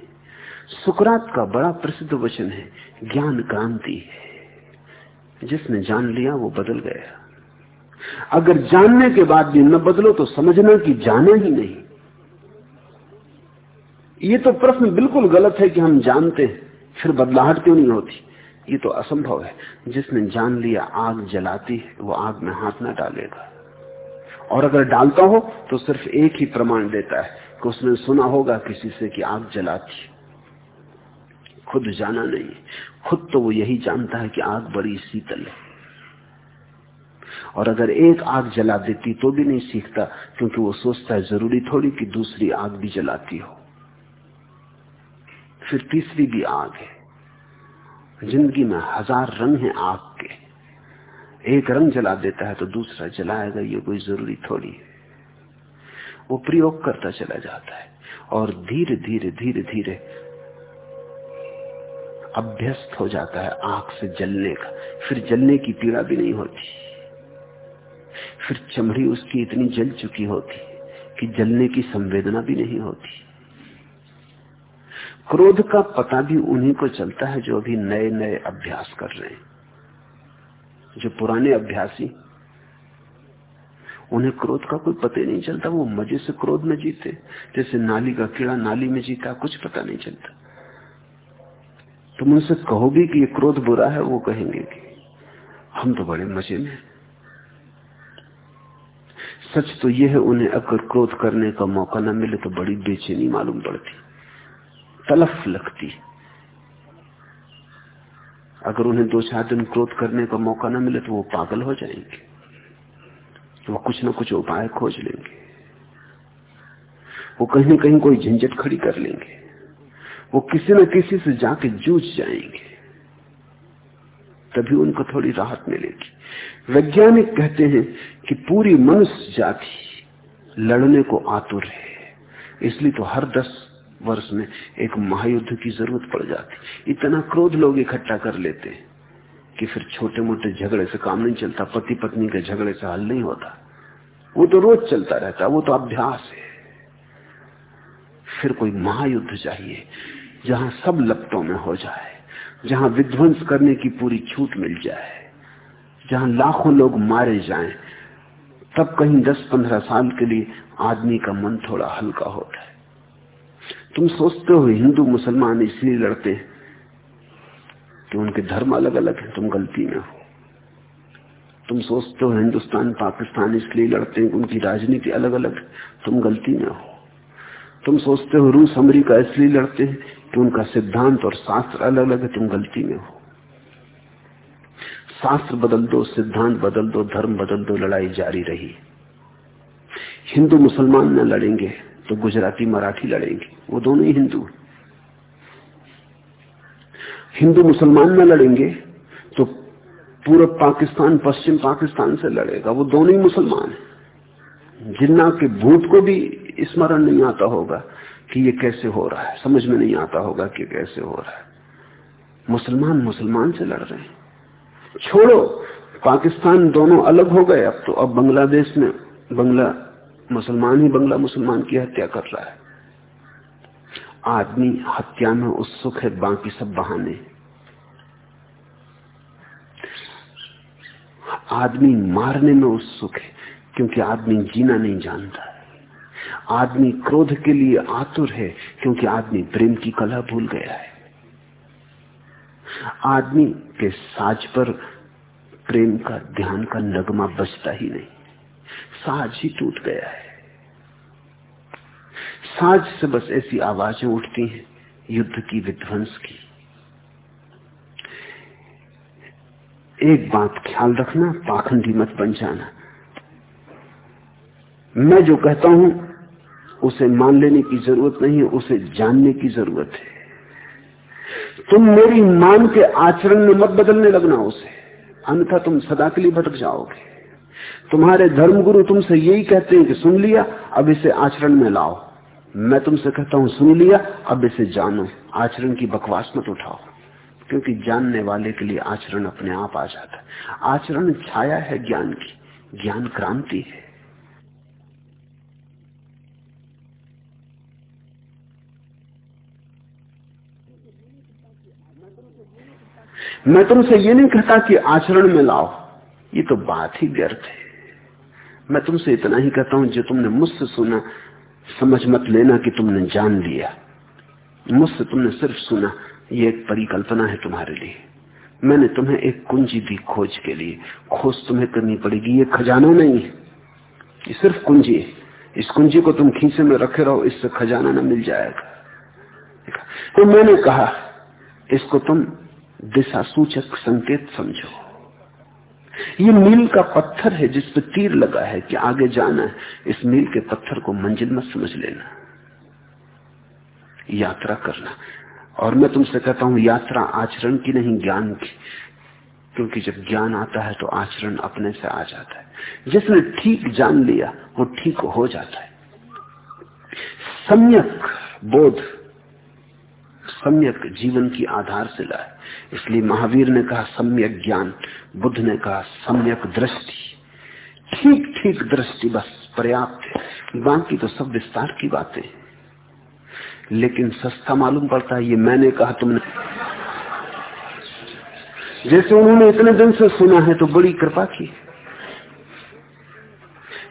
सुकरात का बड़ा प्रसिद्ध वचन है, ज्ञान क्रांति जिसने जान लिया, वो बदल गया। अगर जानने के बाद भी न बदलो तो समझना कि जाना ही नहीं। ये तो प्रश्न बिल्कुल गलत है कि हम जानते हैं, फिर बदलाहट क्यों नहीं होती? ये तो असंभव है। जिसने जान लिया, आग जलाती है, वो आग में हाथ ना डालेगा। और अगर डालता हो तो सिर्फ़ एक ही प्रमाण देता है कि उसने सुना होगा किसी से कि आग जलाती खुद जाना नहीं। खुद तो वो यही जानता है कि आग बड़ी शीतल है। और अगर एक आग जला देती तो भी नहीं सीखता, क्योंकि वो सोचता है ज़रूरी थोड़ी कि दूसरी आग भी जलाती हो। फिर तीसरी भी आग है। ज़िंदगी में हज़ार रंग हैं आग के। एक रंग जला देता है तो दूसरा जलाएगा, ये कोई ज़रूरी थोड़ी है। वो प्रयोग करता चला जाता है। और धीरे धीरे धीरे धीरे अभ्यस्त हो जाता है आँख से जलने का। फिर जलने की पीड़ा भी नहीं होती। फिर चमड़ी उसकी इतनी जल चुकी होती कि जलने की संवेदना भी नहीं होती। क्रोध का पता भी उन्हीं को चलता है जो अभी नए नए अभ्यास कर रहे हैं। जो पुराने अभ्यासी, उन्हें क्रोध का कोई पता नहीं चलता। वो मज़े से क्रोध में जीते। जैसे नाली का कीड़ा नाली में जीता, कुछ पता नहीं चलता। तुम उनसे कहोगे कि ये क्रोध बुरा है, वो कहेंगे कि हम तो बड़े मज़े में सच तो यह है, उन्हें अगर क्रोध करने का मौका न मिले तो बड़ी बेचैनी मालूम पड़ती, तलफ लगती। अगर उन्हें दो चार दिन क्रोध करने का मौका न मिले तो वो पागल हो जाएँगे, वो कुछ ना कुछ उपाय खोज लेंगे, वो कहीं कहीं कोई झंझट खड़ी कर लेंगे। वो किसी न किसी से जाके जूझ जाएँगे। तभी उनको थोड़ी राहत मिलेगी। वैज्ञानिक कहते हैं कि पूरी मनुष्य जाति लड़ने को आतुर है। इसलिए तो हर दस वर्ष में एक महायुद्ध की ज़रूरत पड़ जाती। इतना क्रोध लोग इकट्ठा कर लेते हैं कि फिर छोटे मोटे झगड़े से काम नहीं चलता पति पत्नी के झगड़े से हल नहीं होता। वो तो रोज चलता रहता, वो तो अभ्यास है। फिर कोई महायुद्ध चाहिए जहाँ सब लपटों में हो जाए जहाँ विध्वंस करने की पूरी छूट मिल जाए जहाँ लाखों लोग मारे जाएँ, तब कहीं दस पंद्रह साल के लिए आदमी का मन थोड़ा हल्का होता है तुम सोचते हो हिंदू मुसलमान इसलिए लड़ते हैं कि उनके धर्म अलग अलग है तुम गलती में हो। तुम सोचते हो हिंदुस्तान पाकिस्तान इसलिए लड़ते हैं उनकी राजनीति अलग अलग तुम गलती में हो। तुम सोचते हो रूस अमरीका इसलिए लड़ते हैं कि उनका सिद्धांत और शास्त्र अलग अलग है, तुम गलती में हो। शास्त्र बदल दो, सिद्धांत बदल दो, धर्म बदल दो, लड़ाई जारी रही। हिंदू मुसलमान न लड़ेंगे तो गुजराती मराठी लड़ेंगे, वो दोनों ही हिंदू। हिंदू मुसलमान न लड़ेंगे तो पूर्व पाकिस्तान, पश्चिम पाकिस्तान से लड़ेगा, वो दोनों ही मुसलमान जिन्ना के भूत को भी स्मरण नहीं आता होगा कि ये कैसे हो रहा है। समझ में नहीं आता होगा कि कैसे हो रहा है। मुसलमान मुसलमान से लड़ रहे हैं। छोड़ो, पाकिस्तान दोनों अलग हो गए। अब तो अब बांग्लादेश में बंगला मुसलमान ही बंगला मुसलमान की हत्या कर रहा है। आदमी हत्या में उत्सुक है, बाकी सब बहाने। आदमी मारने में उत्सुक है, क्योंकि आदमी जीना नहीं जानता। आदमी क्रोध के लिए आतुर है, क्योंकि आदमी प्रेम की कला भूल गया है। आदमी के साज पर प्रेम का, ध्यान का नगमा बचता ही नहीं। साज ही टूट गया है। साज से बस ऐसी आवाज़ें उठती हैं, युद्ध की विध्वंस की। एक बात ख्याल रखना, पाखंडी मत बन जाना। मैं जो कहता हूँ उसे मान लेने की ज़रूरत नहीं है, उसे जानने की ज़रूरत है। तुम मेरी मान के आचरण में मत बदलने लगना उसे। अन्यथा तुम सदा के लिए भटक जाओगे। तुम्हारे धर्मगुरु तुमसे यही कहते हैं कि सुन लिया, अब इसे आचरण में लाओ। मैं तुमसे कहता हूँ, सुन लिया, अब इसे जानो। आचरण की बकवास मत उठाओ, क्योंकि जानने वाले के लिए आचरण अपने आप आ जाता है। आचरण छाया है ज्ञान की, ज्ञान क्रांति है। मैं तुमसे ये नहीं कहता कि आचरण में लाओ। ये तो बात ही व्यर्थ है। मैं तुमसे इतना ही कहता हूँ जो तुमने मुझसे सुना। समझ मत लेना कि तुमने जान लिया। मुझसे तुमने सिर्फ़ सुना। ये एक परिकल्पना है तुम्हारे लिए। मैंने तुम्हें एक कुंजी दी खोज के लिए। खोज तुम्हें करनी पड़ेगी। ये खजाना नहीं है। सिर्फ़ कुंजी इस कुंजी को तुम खींचे में रखे रहो। इससे खजाना ना मिल जाएगा। तो मैंने कहा, इसको तुम दिशा सूचक संकेत समझो। ये मील का पत्थर है जिस पर तीर लगा है कि आगे जाना है। इस मील के पत्थर को मंजिल मत समझ लेना। यात्रा करना। और मैं तुमसे कहता हूँ, यात्रा आचरण की नहीं, ज्ञान की। क्योंकि जब ज्ञान आता है तो आचरण अपने से आ जाता है। जिसने ठीक जान लिया, वो ठीक हो जाता है। सम्यक बोध, सम्यक जीवन की आधार आधारशिला है इसलिए महावीर ने कहा, सम्यक ज्ञान, बुद्ध ने कहा, सम्यक दृष्टि। ठीक ठीक दृष्टि बस, पर्याप्त है। बाकी तो सब विस्तार की बातें लेकिन सस्ता मालूम पड़ता है, ये मैंने कहा, तुमने जैसे उन्होंने इतने दिन से सुना है तो बड़ी कृपा की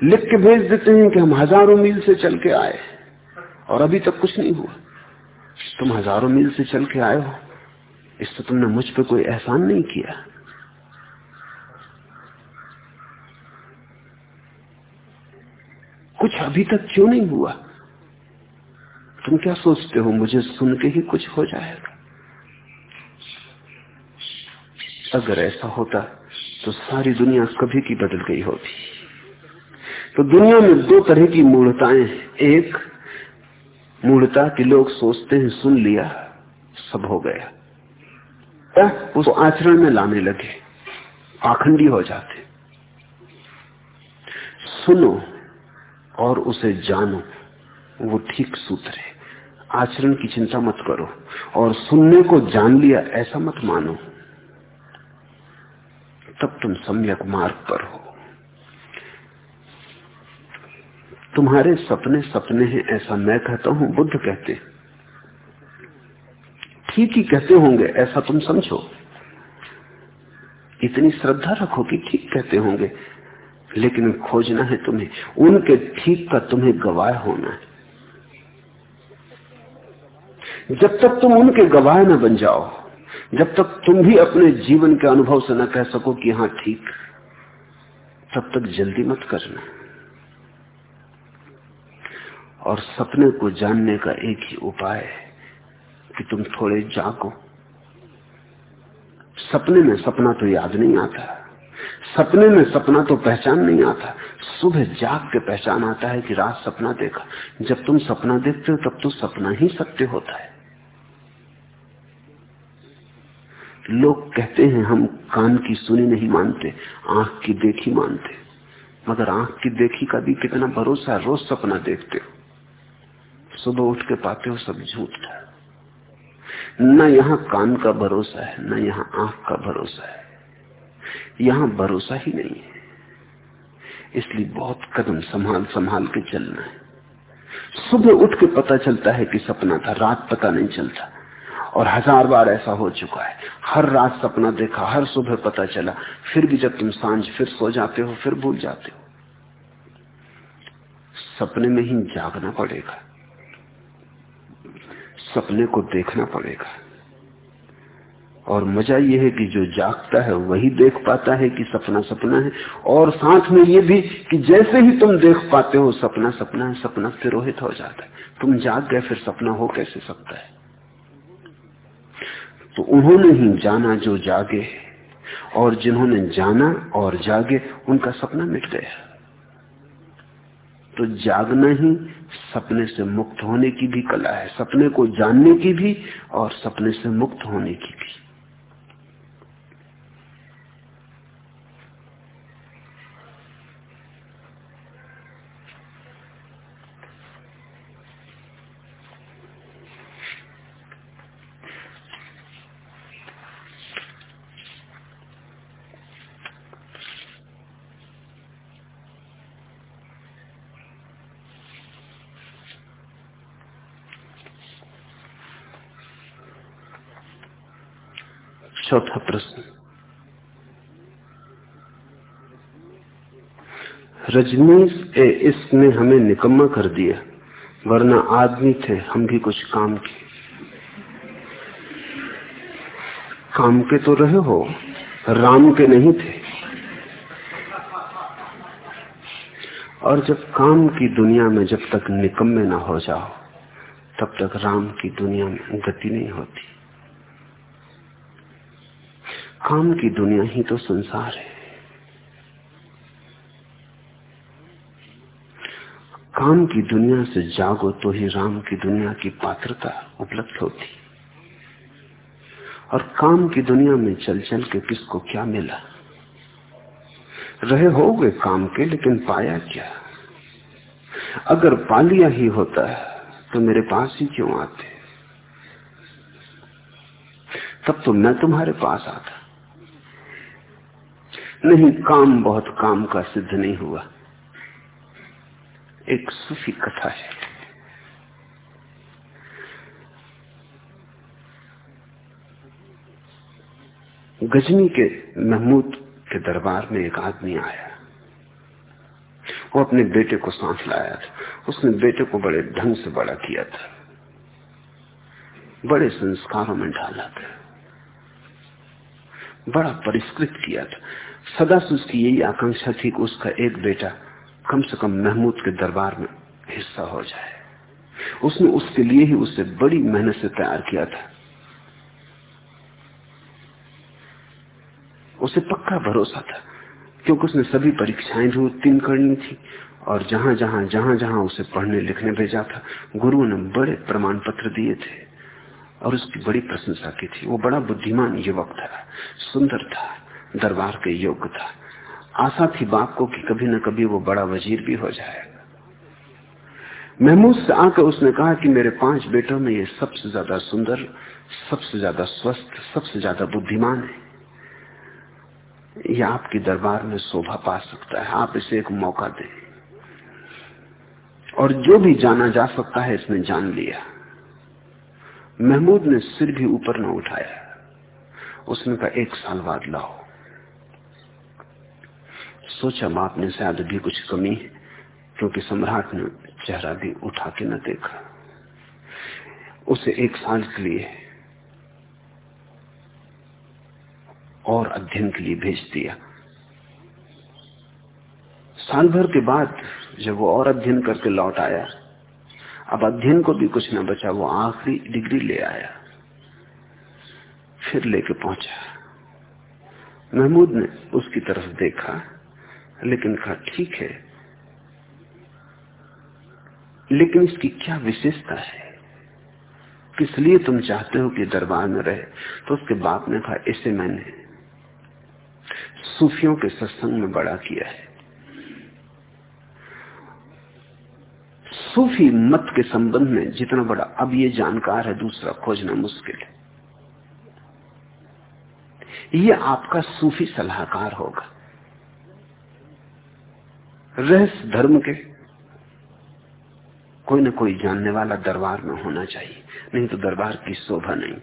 लिख के भेज देते हैं कि हम हज़ारों मील से चल के आए और अभी तक कुछ नहीं हुआ। तुम हज़ारों मील से चल के आए हो। इससे तुमने मुझ पर कोई एहसान नहीं किया। कुछ अभी तक क्यों नहीं हुआ? तुम क्या सोचते हो मुझे सुन के ही कुछ हो जाएगा? अगर ऐसा होता तो सारी दुनिया कभी की बदल गई होती। तो दुनिया में दो तरह की मूर्ताएँ एक मूर्ता के लोग सोचते हैं, सुन लिया, सब हो गया। उस आचरण में लाने लगे पाखंडी हो जाते। सुनो और उसे जानो, वो ठीक सूत्र। है आचरण की चिंता मत करो और सुनने को जान लिया, ऐसा मत मानो। तब तुम सम्यक मार्ग पर हो। तुम्हारे सपने सपने हैं, ऐसा मैं कहता हूँ, बुद्ध कहते ठीक ही कहते होंगे, ऐसा तुम समझो। इतनी श्रद्धा रखो कि ठीक कहते होंगे, लेकिन खोजना है तुम्हें। उनके ठीक का तुम्हें गवाह होना है। जब तक तुम उनके गवाह न बन जाओ, जब तक तुम भी अपने जीवन के अनुभव से न कह सको कि हाँ ठीक, तब तक जल्दी मत करना। और सपने को जानने का एक ही उपाय है। कि तुम थोड़े जागो। सपने में सपना तो याद नहीं आता। सपने में सपना तो पहचान नहीं आता। सुबह जाग के पहचान आता है कि रात सपना देखा। जब तुम सपना देखते हो, तब तो सपना ही सत्य होता है। लोग कहते हैं, हम कान की सुनी नहीं मानते, आँख की देखी मानते। मगर आँख की देखी का भी कितना भरोसा है, रोज सपना देखते हो। सुबह उठ के पाते हो, सब झूठ था। न यहाँ कान का भरोसा है, न यहाँ आँख का भरोसा है। यहाँ भरोसा ही नहीं है। इसलिए बहुत कदम संभाल संभाल के चलना है। सुबह उठ के पता चलता है कि सपना था, रात पता नहीं चलता। और हज़ार बार ऐसा हो चुका है। हर रात सपना देखा, हर सुबह पता चला। फिर भी जब तुम साँझ फिर सो जाते हो, फिर भूल जाते हो। सपने में ही जागना पड़ेगा। सपने को देखना पड़ेगा। और मज़ा यह है कि जो जागता है वही देख पाता है कि सपना सपना है। और साथ में ये भी कि जैसे ही तुम देख पाते हो, सपना सपना है, सपना तिरोहित हो जाता है। तुम जाग गए, फिर सपना हो कैसे सकता है? तो उन्होंने ही जाना जो जागे, और जिन्होंने जाना और जागे, उनका सपना मिट गया। तो जागना ही सपने से मुक्त होने की भी कला है, सपने को जानने की भी और सपने से मुक्त होने की भी। चौथा प्रश्न। रजनीश, ए इश्क ने हमें निकम्मा कर दिया, वरना आदमी थे, हम भी कुछ काम के काम के तो रहे हो, राम के नहीं थे। और जब काम की दुनिया में जब तक निकम्मे ना हो जाओ, तब तक राम की दुनिया में गति नहीं होती। काम की दुनिया ही तो संसार है। काम की दुनिया से जागो तो ही राम की दुनिया की पात्रता उपलब्ध होती। और काम की दुनिया में चल चल के किसको क्या मिला? रहे हो गए काम के, लेकिन पाया क्या? अगर पा लिया ही होता है तो मेरे पास ही क्यों आते? तब तो मैं तुम्हारे पास आता। नहीं, काम बहुत, काम का सिद्ध नहीं हुआ। एक सूफी कथा है। गजनी के महमूद के दरबार में एक आदमी आया। वो अपने बेटे को सांस लाया था। उसने बेटे को बड़े ढंग से बड़ा किया था। बड़े संस्कारों में ढाला था। बड़ा परिष्कृत किया था। सदा से उसकी यही आकांक्षा थी कि उसका एक बेटा कम से कम महमूद के दरबार में हिस्सा हो जाए। उसने उसके लिए ही उसे बड़ी मेहनत से तैयार किया था। उसे पक्का भरोसा था, क्योंकि उसने सभी परीक्षाएँ भी उत्तीर्ण करनी थी और जहाँ जहाँ जहाँ जहाँ उसे पढ़ने लिखने भेजा था, गुरु ने बड़े प्रमाण पत्र दिए थे। और उसकी बड़ी प्रशंसा की थी। वो बड़ा बुद्धिमान युवक था, सुंदर था, दरबार के योग्य था। आशा थी बाप को कि कभी न कभी वो बड़ा वज़ीर भी हो जाएगा। महमूद से आकर उसने कहा कि मेरे पाँच बेटों में ये सबसे ज़्यादा सुंदर, सबसे ज़्यादा स्वस्थ, सबसे ज़्यादा बुद्धिमान है। यह आपकी दरबार में शोभा पा सकता है। आप इसे एक मौका दें। और जो भी जाना जा सकता है इसने जान लिया। महमूद ने सिर भी ऊपर न उठाया। उसने कहा, एक साल बाद लाओ। सोचा, बाप ने शायद भी कुछ कमी है क्योंकि सम्राट ने चेहरा भी उठा के न देखा। उसे एक साल के लिए और अध्ययन के लिए भेज दिया। साल भर के बाद जब वो और अध्ययन करके लौट आया अब अध्ययन को भी कुछ ना बचा, वो आखिरी डिग्री ले आया, फिर लेके पहुँचा। महमूद ने उसकी तरफ़ देखा, लेकिन कहा, ठीक है, लेकिन इसकी क्या विशेषता है? किस लिए तुम चाहते हो कि दरबार में रहे? तो उसके बाप ने कहा, इसे मैंने सूफियों के सत्संग में बड़ा किया है। सूफी मत के संबंध में जितना बड़ा, अब ये जानकार है, दूसरा खोजना मुश्किल है। ये आपका सूफी सलाहकार होगा। रहस्य धर्म के कोई ना कोई जानने वाला दरबार में होना चाहिए, नहीं तो दरबार की शोभा नहीं।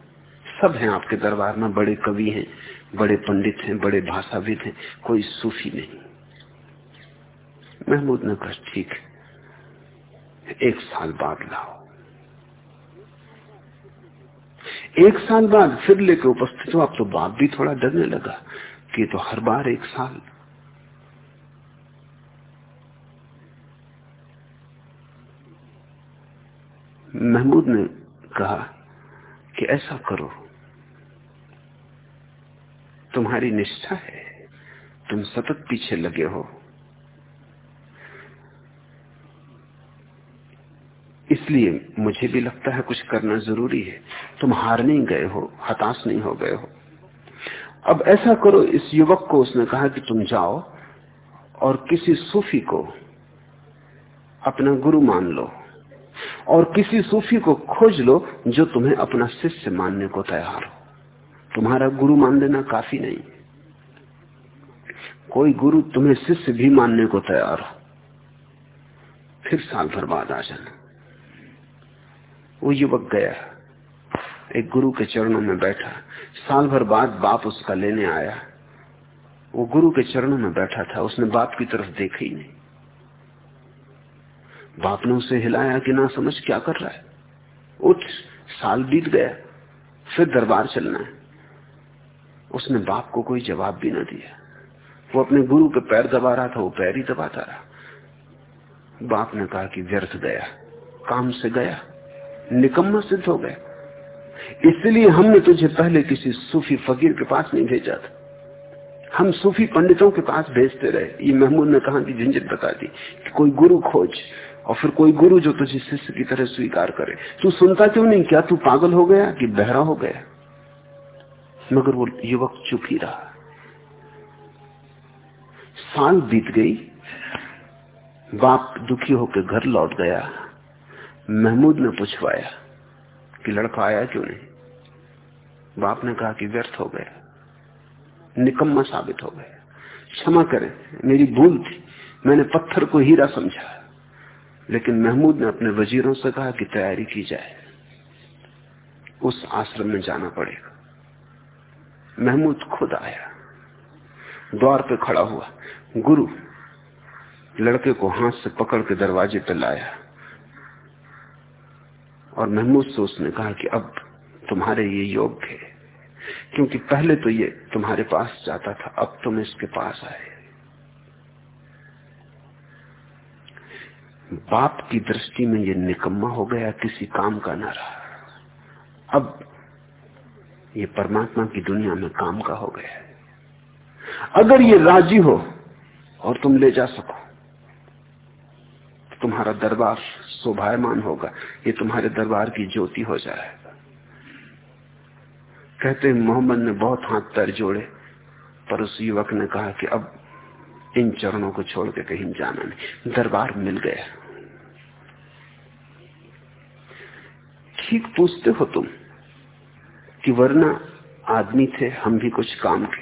सब हैं आपके दरबार में, बड़े कवि हैं, बड़े पंडित हैं, बड़े भाषाविद हैं, कोई सूफी नहीं। महमूद ने कहा ठीक एक साल बाद लाओ। एक साल बाद फिर लेके उपस्थित हो अब तो बाप भी थोड़ा डरने लगा कि तो हर बार एक साल। महमूद ने कहा कि ऐसा करो, तुम्हारी निष्ठा है, तुम सतत पीछे लगे हो। इसलिए मुझे भी लगता है कुछ करना ज़रूरी है। तुम हार नहीं गए हो, हताश नहीं हो गए हो। अब ऐसा करो, इस युवक को उसने कहा कि तुम जाओ और किसी सूफी को अपना गुरु मान लो और किसी सूफी को खोज लो जो तुम्हें अपना शिष्य मानने को तैयार हो। तुम्हारा गुरु मान लेना काफ़ी नहीं। कोई गुरु तुम्हें शिष्य भी मानने को तैयार हो। फिर साल भर बाद आ जाना। वो युवक गया। एक गुरु के चरणों में बैठा। साल भर बाद बाप उसका लेने आया। वो गुरु के चरणों में बैठा था। उसने बाप की तरफ़ देखा ही नहीं। बाप ने उसे हिलाया कि ना समझ क्या कर रहा है। उठ, साल बीत गया। फिर दरबार चलना है। उसने बाप को कोई जवाब भी ना दिया। वो अपने गुरु के पैर दबा रहा था, वो पैर ही दबाता रहा। बाप ने कहा कि व्यर्थ गया। काम से गया। निकम्मा सिद्ध हो गया इसलिए हमने तुझे पहले किसी सूफी फकीर के पास नहीं भेजा था। हम सूफी पंडितों के पास भेजते रहे। ये महमूद ने कहा झंझट बता दी कि कोई गुरु खोज और फिर कोई गुरु जो तुझे शिष्य की तरह स्वीकार करे। तू सुनता क्यों नहीं? क्या तू पागल हो गया कि बहरा हो गया? मगर वो युवक चुप ही रहा। साल बीत गई। बाप दुखी होकर घर लौट गया। महमूद ने पूछवाया कि लड़का आया क्यों नहीं? बाप ने कहा कि व्यर्थ हो गया, निकम्मा साबित हो गया। क्षमा करें, मेरी भूल थी, मैंने पत्थर को हीरा समझा। लेकिन महमूद ने अपने वजीरों से कहा कि तैयारी की जाए, उस आश्रम में जाना पड़ेगा। महमूद खुद आया, द्वार पे खड़ा हुआ, गुरु लड़के को हाथ से पकड़ के दरवाजे पे लाया। और महमूद से उसने कहा कि अब तुम्हारे ये योग्य है, क्योंकि पहले तो ये तुम्हारे पास जाता था, अब तुम इसके पास आए। बाप की दृष्टि में ये निकम्मा हो गया, किसी काम का ना रहा। अब ये परमात्मा की दुनिया में काम का हो गया अगर ये राज़ी हो और तुम ले जा सको तुम्हारा दरबार शोभायमान होगा। ये तुम्हारे दरबार की ज्योति हो जाएगा। कहते मोहम्मद ने बहुत हाथ पैर जोड़े, पर उस युवक ने कहा कि अब इन चरणों को छोड़ के कहीं जाना नहीं। दरबार मिल गया। ठीक पूछते हो तुम कि वरना आदमी थे, हम भी कुछ काम के।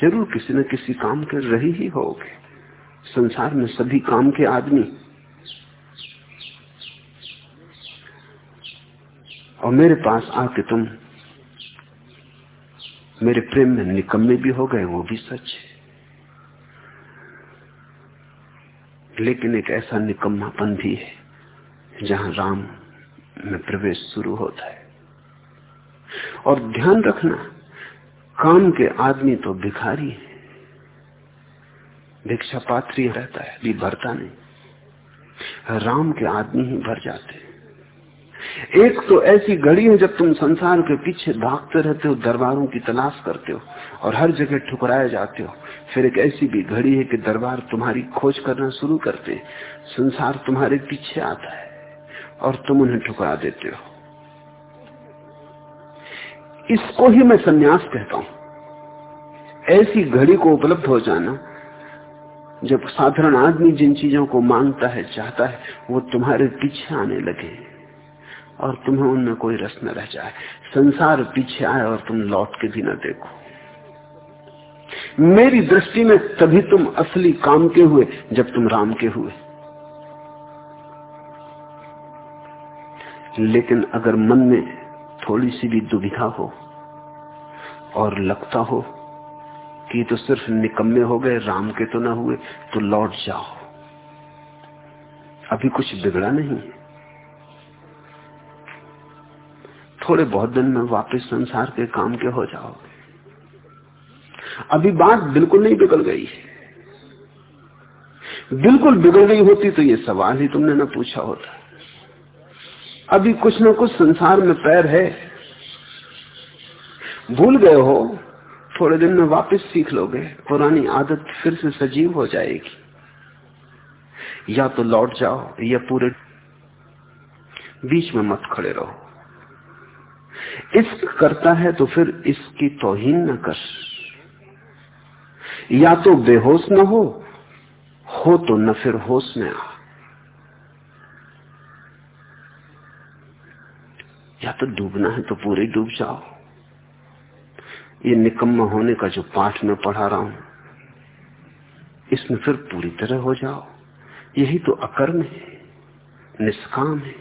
ज़रूर किसी न किसी काम के रही ही होगे। संसार में सभी काम के आदमी। और मेरे पास आके तुम मेरे प्रेम में निकम्मे भी हो गए, वो भी सच है। लेकिन एक ऐसा निकम्मापन भी है, जहाँ राम में प्रवेश शुरू होता है। और ध्यान रखना, काम के आदमी तो भिखारी है। भिक्षा पात्री रहता है भी भरता नहीं। राम के आदमी ही भर जाते हैं। एक तो ऐसी घड़ी है, जब तुम संसार के पीछे भागते रहते हो, दरबारों की तलाश करते हो और हर जगह ठुकराए जाते हो, फिर एक ऐसी भी घड़ी है कि दरबार तुम्हारी खोज करना शुरू करते हैं। संसार तुम्हारे पीछे आता है और तुम उन्हें ठुकरा देते हो। इसको ही मैं सन्यास कहता हूँ। ऐसी घड़ी को उपलब्ध हो जाना जब साधारण आदमी जिन चीज़ों को माँगता है, चाहता है, वो तुम्हारे पीछे आने लगे और तुम्हें उनमें कोई रस न रह जाए। संसार पीछे आए और तुम लौट के भी न देखो। मेरी दृष्टि में तभी तुम असली काम के हुए, जब तुम राम के हुए। लेकिन अगर मन में थोड़ी सी भी दुविधा हो और लगता हो कि तो सिर्फ़ निकम्मे हो गए, राम के तो ना हुए तो लौट जाओ। अभी कुछ बिगड़ा नहीं। थोड़े बहुत दिन में वापस संसार के काम के हो जाओगे। अभी बात बिल्कुल नहीं बिगड़ गई है। बिल्कुल बिगड़ गई होती तो ये सवाल ही तुमने ना पूछा होता। अभी कुछ ना कुछ संसार में पैर है। भूल गए हो थोड़े दिन में वापस सीख लोगे, पुरानी आदत फिर से सजीव हो जाएगी। या तो लौट जाओ, या पूरे बीच में मत खड़े रहो। इश्क करता है तो फिर इसकी तोहीन न कर। या तो बेहोश न हो हो तो न फिर होश में आ। या तो डूबना है तो पूरे डूब जाओ। ये निकम्मा होने का जो पाठ में पढ़ा रहा हूँ, इसमें फिर पूरी तरह हो जाओ। यही तो अकर्म है, निष्काम है।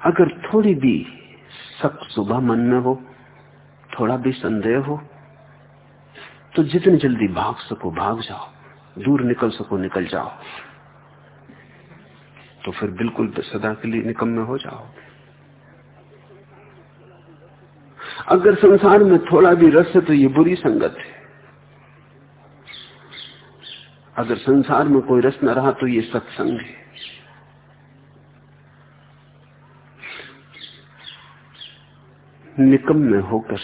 अगर थोड़ी भी शक सुबह मन में हो, थोड़ा भी संदेह हो तो जितनी जल्दी भाग सको भाग जाओ, दूर निकल सको निकल जाओ। तो फिर बिल्कुल सदा के लिए निकम्मे हो जाओ। अगर संसार में थोड़ा भी रस है तो ये बुरी संगत है। अगर संसार में कोई रस न रहा तो ये सत्संग है। निकम में होकर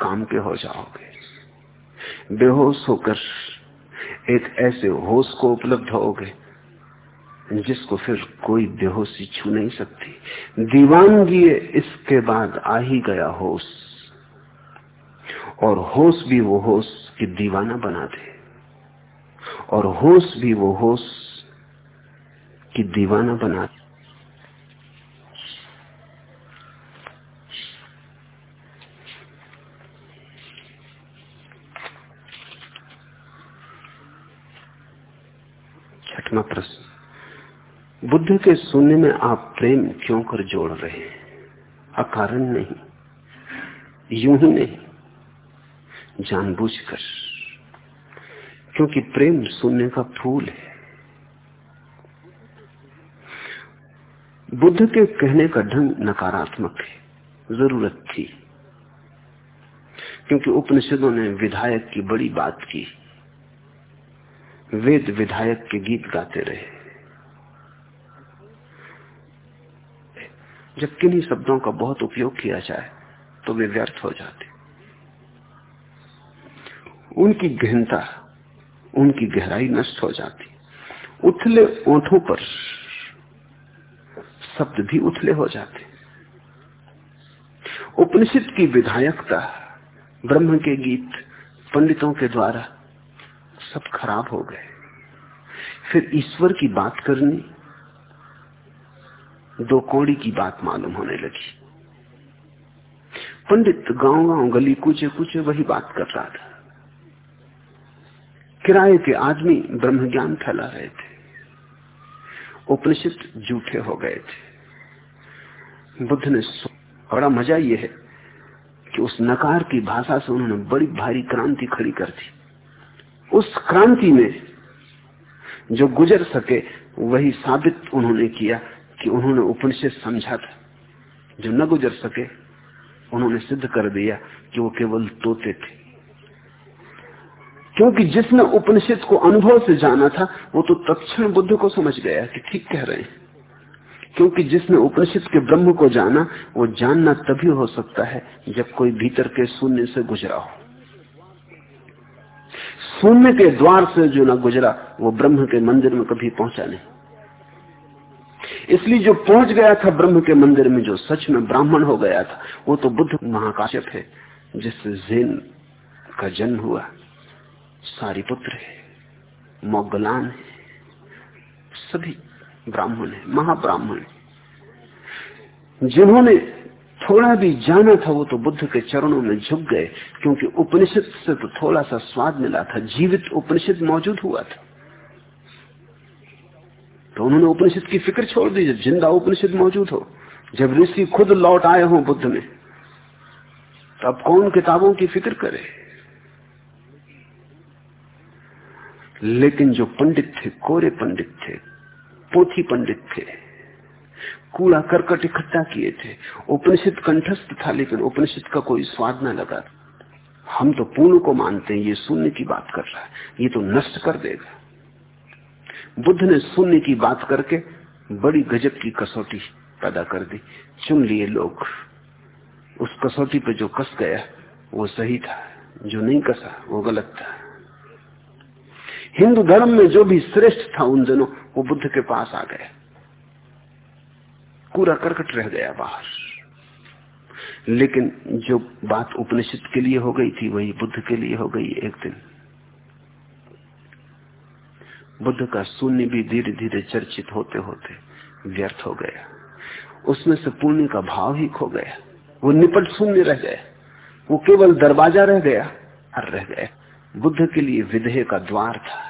काम के हो जाओगे। बेहोश होकर एक ऐसे होश को उपलब्ध होगे जिसको फिर कोई बेहोशी छू नहीं सकती। दीवानगी इसके बाद आ ही गया होश। और होश भी वो होश कि दीवाना बना दे। और होश भी वो होश कि दीवाना बना दे छठवा प्रश्न बुद्ध के शून्य में आप प्रेम क्यों कर जोड़ रहे हैं? अकारण नहीं, यूँ ही नहीं, जानबूझकर। क्योंकि प्रेम सुनने का फूल है। बुद्ध के कहने का ढंग नकारात्मक है, ज़रूरत थी। क्योंकि उपनिषदों ने विधायक की बड़ी बात की। वेद विधायक के गीत गाते रहे। जब किन्हीं शब्दों का बहुत उपयोग किया जाए तो वे व्यर्थ हो जाते। उनकी गहनता, उनकी गहराई नष्ट हो जाती। उथले ओठों पर शब्द भी उथले हो जाते। उपनिषद की विधायकता ब्रह्म के गीत पंडितों के द्वारा सब खराब हो गए। फिर ईश्वर की बात करनी दो कौड़ी की बात मालूम होने लगी। पंडित गाँव गाँव गली कूचे कूचे वही बात कर रहा था। किराए के आदमी ब्रह्म ज्ञान फैला रहे थे। उपनिषद झूठे हो गए थे। बुद्ध ने बड़ा मज़ा यह है कि उस नकार की भाषा से उन्होंने बड़ी भारी क्रांति खड़ी कर दी। उस क्रांति में जो गुजर सके, वही साबित उन्होंने किया कि उन्होंने उपनिषद समझा था। जो न गुजर सके, उन्होंने सिद्ध कर दिया कि वो केवल तोते थे। क्योंकि जिसने उपनिषद को अनुभव से जाना था, वो तो तत्ण बुद्ध को समझ गया कि ठीक कह रहे हैं। क्योंकि जिसने उपनिषद के ब्रह्म को जाना, वो जानना तभी हो सकता है जब कोई भीतर के शून्य से गुजरा हो। शून्य के द्वार से जो ना गुजरा, वो ब्रह्म के मंदिर में कभी पहुँचा नहीं। इसलिए जो पहुँच गया था ब्रह्म के मंदिर में, जो सच में ब्राह्मण हो गया था, वो तो बुद्ध महाकाश्यप है जिससे जैन का जन्म हुआ। सारी पुत्र है, मोगलान है, सभी ब्राह्मण है, महाब्राह्मण जिन्होंने थोड़ा भी जाना था, वो तो बुद्ध के चरणों में झुक गए, क्योंकि उपनिषद से तो थोड़ा सा स्वाद मिला था, जीवित उपनिषद मौजूद हुआ था। तो उन्होंने उपनिषद की फ़िक्र छोड़ दी, जब ज़िंदा उपनिषद मौजूद हो, जब ऋषि खुद लौट आए हो बुद्ध में तो अब कौन किताबों की फ़िक्र करे? लेकिन जो पंडित थे, कोरे पंडित थे, पोथी पंडित थे, कूड़ा करकट इकट्ठा किए थे, उपनिषद कंठस्थ था, लेकिन उपनिषद का कोई स्वाद न लगा। हम तो पूर्ण को मानते हैं, ये शून्य की बात कर रहा है, ये तो नष्ट कर देगा। बुद्ध ने शून्य की बात करके बड़ी गजब की कसौटी पैदा कर दी। चुन लिए लोग। उस कसौटी पे जो कस गया, वो सही था। जो नहीं कसा, वो गलत था। हिंदू धर्म में जो भी श्रेष्ठ था उन दिनों वो बुद्ध के पास आ गया कूड़ा करकट रह गया बाहर। लेकिन जो बात उपनिषद के लिए हो गई थी, वही बुद्ध के लिए हो गई एक दिन। बुद्ध का शून्य भी धीरे धीरे चर्चित होते होते व्यर्थ हो गया। उसमें से पुण्य का भाव ही खो गया। वो निपट शून्य रह गया। वो केवल दरवाज़ा रह गया और रह गया। बुद्ध के लिए विधेय का द्वार था,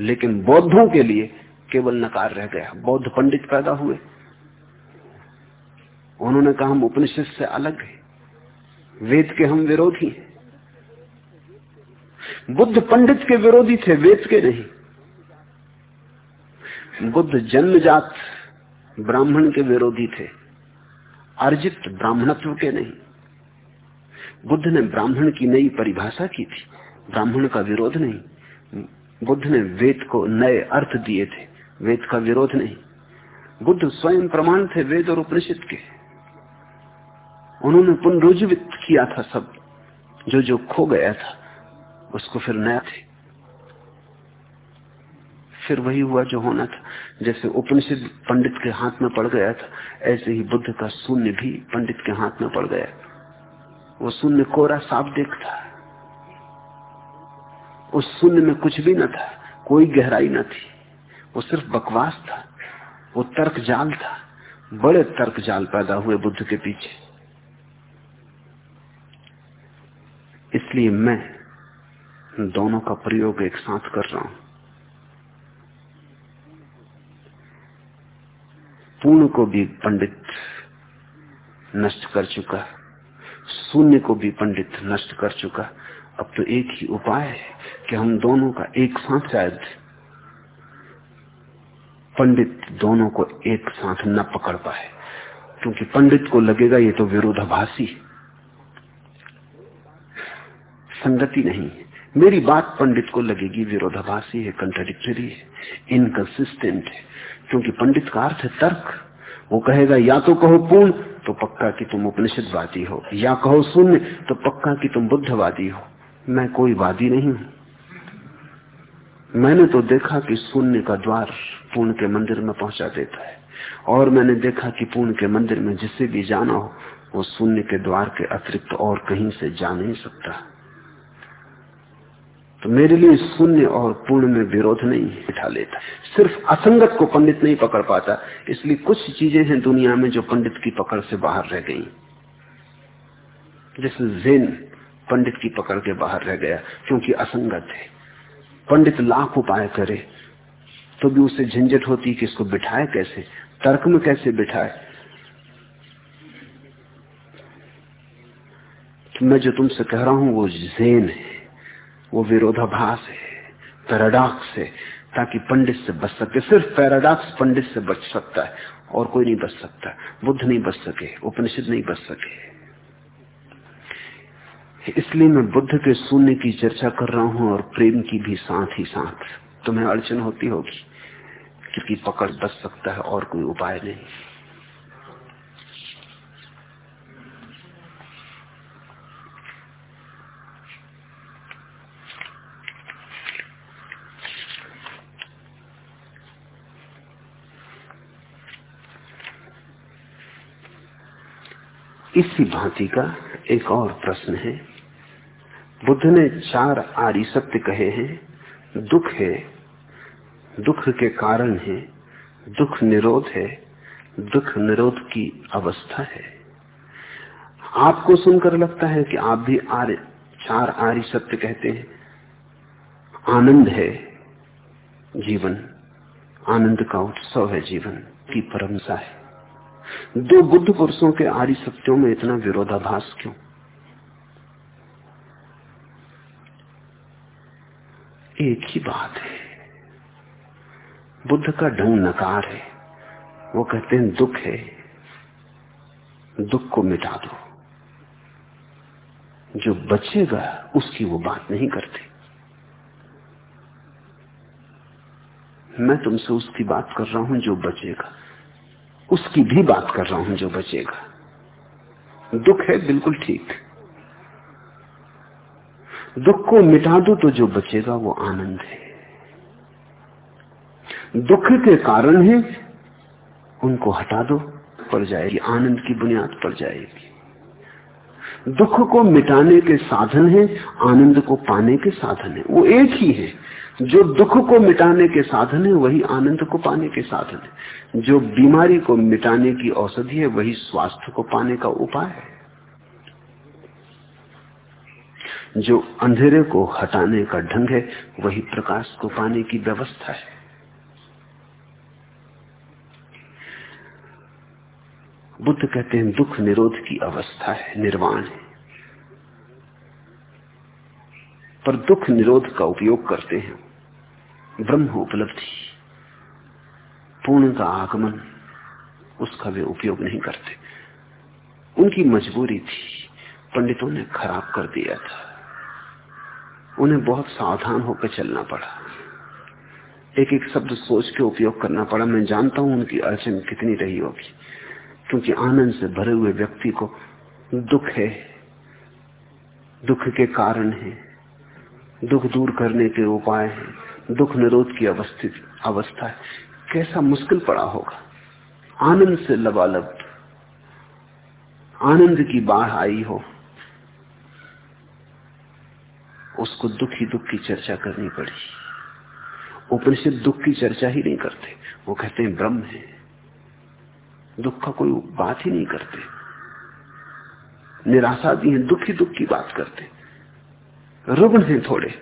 लेकिन बौद्धों के लिए केवल नकार रह गया। बौद्ध पंडित पैदा हुए। उन्होंने कहा, हम उपनिषद से अलग है। वेद के हम विरोधी हैं। बुद्ध पंडित के विरोधी थे, वेद के नहीं। बुद्ध जन्मजात ब्राह्मण के विरोधी थे, अर्जित ब्राह्मणत्व के नहीं। बुद्ध ने ब्राह्मण की नई परिभाषा की थी, ब्राह्मण का विरोध नहीं। बुद्ध ने वेद को नए अर्थ दिए थे, वेद का विरोध नहीं। बुद्ध स्वयं प्रमाण थे वेद और उपनिषद के। उन्होंने पुनरुजीवित किया था सब, जो जो खो गया था, उसको फिर नया थे। फिर वही हुआ जो होना था। जैसे उपनिषद पंडित के हाथ में पड़ गया था, ऐसे ही बुद्ध का शून्य भी पंडित के हाथ में पड़ गया। वो शून्य कोरा साफ़ देखता। उस शून्य में कुछ भी न था, कोई गहराई न थी। वो सिर्फ़ बकवास था, वो तर्क जाल था, बड़े तर्क जाल पैदा हुए बुद्ध के पीछे। इसलिए मैं दोनों का प्रयोग एक साथ कर रहा हूँ। पूर्ण को भी पंडित नष्ट कर चुका, शून्य को भी पंडित नष्ट कर चुका। अब तो एक ही उपाय है कि हम दोनों का एक साथ शायद पंडित दोनों को एक साथ न पकड़ पाए, क्योंकि पंडित को लगेगा ये तो विरोधाभासी। संगति नहीं है मेरी बात पंडित को लगेगी विरोधाभासी है कंट्राडिक्टरी है इनकंसिस्टेंट है। क्योंकि पंडित का अर्थ है तर्क। वो कहेगा, या तो कहो पूर्ण तो पक्का कि तुम उपनिषदवादी हो। या कहो शून्य तो पक्का कि तुम बुद्धवादी हो। मैं कोई वादी नहीं हूँ। मैंने तो देखा कि शून्य का द्वार पूर्ण के मंदिर में पहुँचा देता है। और मैंने देखा कि पूर्ण के मंदिर में जिसे भी जाना हो, वो शून्य के द्वार के अतिरिक्त और कहीं से जा नहीं सकता। तो मेरे लिए शून्य और पूर्ण में विरोध नहीं बिठा लेता सिर्फ़ असंगत को पंडित नहीं पकड़ पाता, इसलिए कुछ चीज़ें हैं दुनिया में जो पंडित की पकड़ से बाहर रह गई। जैसे जेन पंडित की पकड़ के बाहर रह गया, क्योंकि असंगत है। पंडित लाख उपाय करे तो भी उसे झंझट होती कि इसको बिठाए कैसे, तर्क में कैसे बिठाए। तो मैं जो तुमसे कह रहा हूँ, वो जेन है। वो विरोधाभास है, पैराडॉक्स है, ताकि पंडित से बच सके। सिर्फ़ पैराडॉक्स पंडित से बच सकता है, और कोई नहीं बच सकता। बुद्ध नहीं बच सके, उपनिषद नहीं बच सके। इसलिए मैं बुद्ध के शून्य की चर्चा कर रहा हूँ और प्रेम की भी साथ ही साथ। तुम्हें अड़चन होती होगी, क्योंकि पकड़ बच सकता है और कोई उपाय नहीं। इसी भांति का एक और प्रश्न है। बुद्ध ने चार आर्य सत्य कहे हैं। दुख है, दुख के कारण है, दुख निरोध है, दुख निरोध की अवस्था है। आपको सुनकर लगता है कि आप भी आर्य, चार आर्य सत्य कहते हैं। आनंद है जीवन, आनंद का उत्सव है जीवन की परमसा है। दो बुद्ध पुरुषों के आर्य सत्यों में इतना विरोधाभास क्यों? एक ही बात है, बुद्ध का ढंग नकार है। वो कहते हैं, दुख है, दुख को मिटा दो। जो बचेगा, उसकी वो बात नहीं करते। मैं तुमसे उसकी बात कर रहा हूँ, जो बचेगा। उसकी भी बात कर रहा हूँ जो बचेगा। दुख है, बिल्कुल ठीक। दुख को मिटा दो तो जो बचेगा वो आनंद है। दुख के कारण है, उनको हटा दो, पड़ जाएगी। आनंद की बुनियाद पड़ जाएगी। दुख को मिटाने के साधन है, आनंद को पाने के साधन है। वो एक ही है। जो दुख को मिटाने के साधन है, वही आनंद को पाने के साधन है। जो बीमारी को मिटाने की औषधि है, वही स्वास्थ्य को पाने का उपाय है। जो अंधेरे को हटाने का ढंग है, वही प्रकाश को पाने की व्यवस्था है। बुद्ध कहते हैं, दुख निरोध की अवस्था है, निर्वाण है। पर दुख निरोध का उपयोग करते हैं। ब्रह्म उपलब्धि, पूर्ण का आगमन, उसका वे उपयोग नहीं करते। उनकी मजबूरी थी, पंडितों ने खराब कर दिया था। उन्हें बहुत सावधान होकर चलना पड़ा। एक एक शब्द सोच के उपयोग करना पड़ा। मैं जानता हूँ उनकी अड़चन कितनी रही होगी, क्योंकि आनंद से भरे हुए व्यक्ति को दुख है, दुख के कारण है। दुख दूर करने के उपाय हैं। दुख निरोध की अवस्थित अवस्था है। कैसा मुश्किल पड़ा होगा? आनंद से लबालब। आनंद की बाढ़ आई हो, उसको दुख ही दुख की चर्चा करनी पड़ी। उपनिषद दुख की चर्चा ही नहीं करते। वो कहते हैं, ब्रह्म है। दुख का कोई बात ही नहीं करते। निराशा दी है, दुख ही दुख की बात करते। रुग्ण है थोड़े।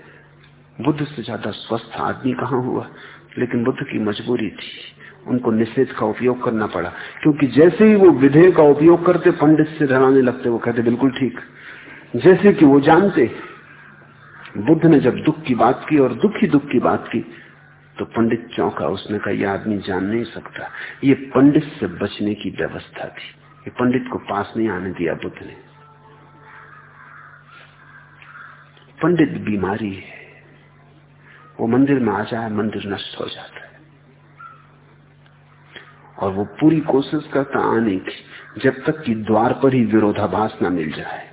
बुद्ध से ज़्यादा स्वस्थ आदमी कहाँ हुआ? लेकिन बुद्ध की मजबूरी थी। उनको निषेध का उपयोग करना पड़ा। क्योंकि जैसे ही वो विधेय का उपयोग करते, पंडित से डराने लगते, वो कहते, बिल्कुल ठीक। जैसे कि वो जानते, बुद्ध ने जब दुख की बात की और दुख ही दुख की बात की तो पंडित चौंका। उसने कहा, यह आदमी जान नहीं सकता। ये पंडित से बचने की व्यवस्था थी। ये पंडित को पास नहीं आने दिया बुद्ध ने। पंडित बीमारी है। वो मंदिर में आ जाए, मंदिर नष्ट हो जाता है। और वो पूरी कोशिश करता आने की, जब तक कि द्वार पर ही विरोधाभास ना मिल जाए।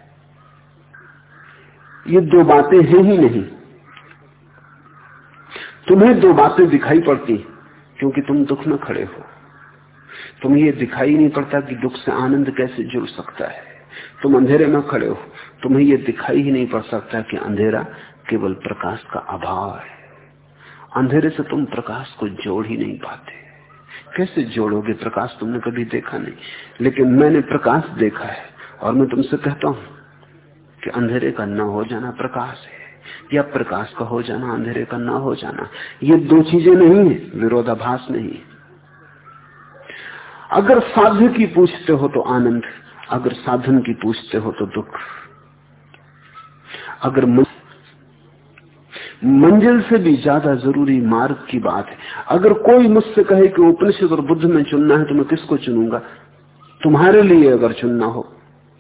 ये दो बातें हैं ही नहीं। तुम्हें दो बातें दिखाई पड़ती, क्योंकि तुम दुख में खड़े हो। तुम्हें ये दिखाई नहीं पड़ता कि दुख से आनंद कैसे जुड़ सकता है। तुम अंधेरे में खड़े हो। तुम्हें ये दिखाई ही नहीं पड़ सकता कि अंधेरा केवल प्रकाश का अभाव है। अंधेरे से तुम प्रकाश को जोड़ ही नहीं पाते। कैसे जोड़ोगे? प्रकाश तुमने कभी देखा नहीं। लेकिन मैंने प्रकाश देखा है और मैं तुमसे कहता हूँ कि अंधेरे का न हो जाना प्रकाश है, या प्रकाश का हो जाना, अंधेरे का ना हो जाना। ये दो चीज़ें नहीं है, विरोधाभास नहीं अगर साध्य की पूछते हो तो आनंद अगर साधन की पूछते हो तो दुख। अगर मंजिल से भी ज़्यादा ज़रूरी मार्ग की बात है। अगर कोई मुझसे कहे कि उपनिषद और बुद्ध में चुनना है तो मैं किसको चुनूँगा? तुम्हारे लिए अगर चुनना हो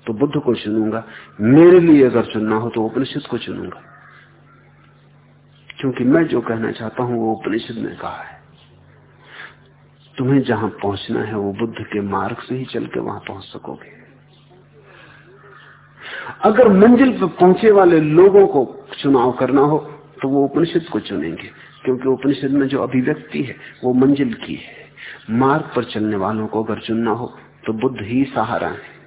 तो बुद्ध को चुनूँगा। मेरे लिए अगर चुनना हो तो उपनिषद को चुनूँगा। क्योंकि मैं जो कहना चाहता हूँ वो उपनिषद ने कहा है। तुम्हें जहाँ पहुँचना है वो बुद्ध के मार्ग से ही चल के वहाँ पहुँच सकोगे। अगर मंजिल पर पहुँचे वाले लोगों को चुनाव करना हो तो वो उपनिषद को चुनेंगे, क्योंकि उपनिषद में जो अभिव्यक्ति है, वो मंजिल की है। मार्ग पर चलने वालों को अगर चुनना हो तो बुद्ध ही सहारा है,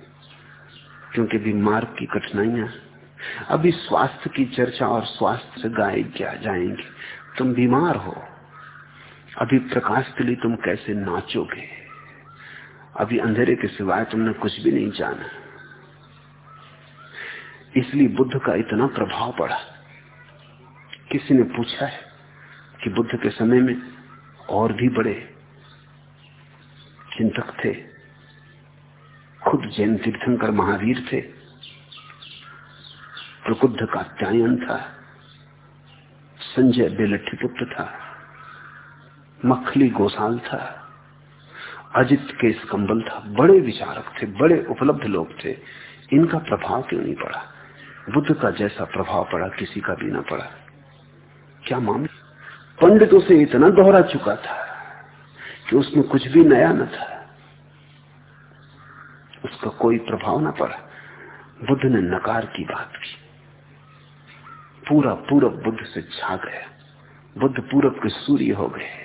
क्योंकि भी मार्ग की कठिनाइयाँ। अभी स्वास्थ्य की चर्चा और स्वास्थ्य से गाय क्या जाएँगे? तुम बीमार हो। अभी प्रकाश के लिए तुम कैसे नाचोगे? अभी अंधेरे के सिवाय तुमने कुछ भी नहीं जाना। इसलिए बुद्ध का इतना प्रभाव पड़ा। किसी ने पूछा है कि बुद्ध के समय में और भी बड़े चिंतक थे, खुद जैन तीर्थंकर महावीर थे प्रकुद्ध का त्यायन था, संजय बेलठी पुत्र था, मखली गोसाल था, अजित केस कंबल था, बड़े विचारक थे, बड़े उपलब्ध लोग थे, इनका प्रभाव क्यों नहीं पड़ा? बुद्ध का जैसा प्रभाव पड़ा, किसी का भी ना पड़ा। क्या मामला? पंडित उसे इतना दोहरा चुका था कि उसमें कुछ भी नया न था। उसका कोई प्रभाव ना पड़ा। बुद्ध ने नकार की बात की। पूरा पूरब बुद्ध से छा गया। बुद्ध पूरब के सूर्य हो गए।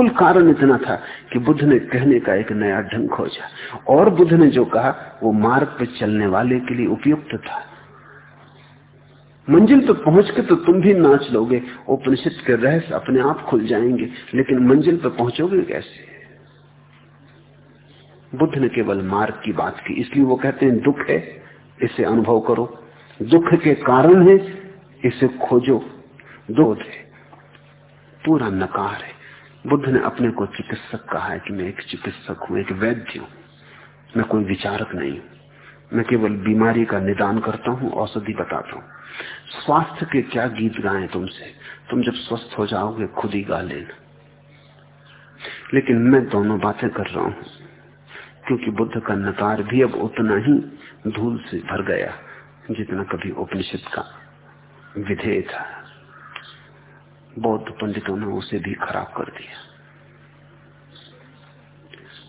कुल कारण इतना था कि बुद्ध ने कहने का एक नया ढंग खोजा। और बुद्ध ने जो कहा, वो मार्ग पर चलने वाले के लिए उपयुक्त था। मंजिल पर पहुँच के तो तुम भी नाच लोगे, उपनिषद के रहस्य अपने आप खुल जाएँगे, लेकिन मंजिल पर पहुंचोगे कैसे? बुद्ध ने केवल मार्ग की बात की, इसलिए वो कहते हैं, दुख है, इसे अनुभव करो। दुख के कारण है, इसे खोजो। दो पूरा नकार है। बुद्ध ने अपने को चिकित्सक कहा है कि मैं एक चिकित्सक हूँ, एक वैद्य हूँ। मैं कोई विचारक नहीं हूँ। मैं केवल बीमारी का निदान करता हूँ, औषधि बताता हूँ। स्वास्थ्य के क्या गीत गाए तुमसे? तुम जब स्वस्थ हो जाओगे, खुद ही गा लेना। लेकिन मैं दोनों बातें कर रहा हूँ, क्योंकि बुद्ध का नकार भी अब उतना ही धूल से भर गया, जितना कभी उपनिषद का विधेय था। बौद्ध पंडितों ने उसे भी खराब कर दिया।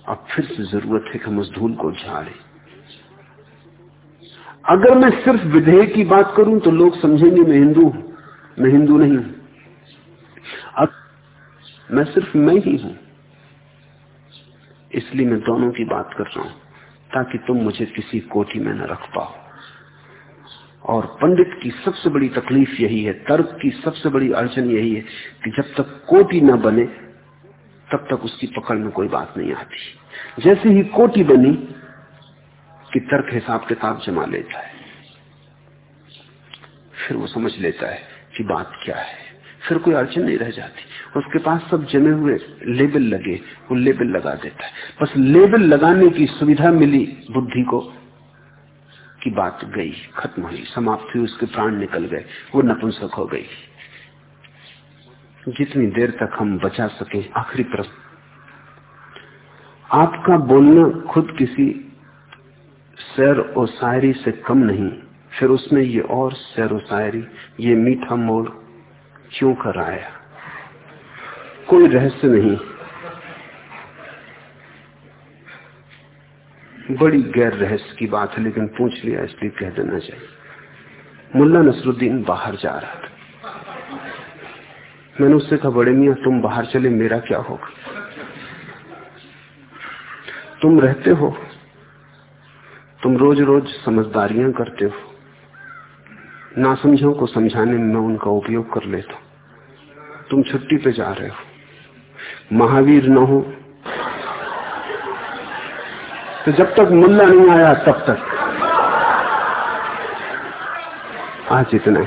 अब फिर से ज़रूरत है कि हम उस धूल को झाड़े। अगर मैं सिर्फ़ विधेय की बात करूँ तो लोग समझेंगे मैं हिंदू हूँ। मैं हिंदू नहीं हूँ। अब मैं सिर्फ़ मैं ही हूँ। इसलिए मैं दोनों की बात कर रहा हूँ, ताकि तुम मुझे किसी कोठी में न रख पाओ। और पंडित की सबसे बड़ी तकलीफ़ यही है, तर्क की सबसे बड़ी अड़चन यही है कि जब तक कोटी न बने, तब तक उसकी पकड़ में कोई बात नहीं आती। जैसे ही कोटी बनी कि तर्क हिसाब किताब जमा लेता है, फिर वो समझ लेता है कि बात क्या है। फिर कोई अड़चन नहीं रह जाती। उसके पास सब जमे हुए लेबल लगे, वो लेबल लगा देता है। बस लेबल लगाने की सुविधा मिली बुद्धि को की बात गई, खत्म हुई, समाप्त हुई, उसके प्राण निकल गए, वो नपुंसक हो गई। जितनी देर तक हम बचा सके, आखिरी प्रश्न आपका बोलना खुद किसी सैर और शायरी से कम नहीं, फिर उसमें ये और सैर और शायरी ये मीठा मोड़ क्यों कर आया? कोई रहस्य नहीं। बड़ी गैर रहस्य की बात है, लेकिन पूछ लिया इसलिए कह देना चाहिए। मुल्ला नसरुद्दीन बाहर जा रहा था। मैंने उससे कहा, बड़े मियाँ, तुम बाहर चले, मेरा क्या होगा? तुम रहते हो, तुम रोज रोज समझदारियाँ करते हो ना समझो को समझाने में मैं उनका उपयोग कर लेता तुम छुट्टी पे जा रहे हो, महावीर न हो तो जब तक मुल्ला नहीं आया तब तक। आज इतना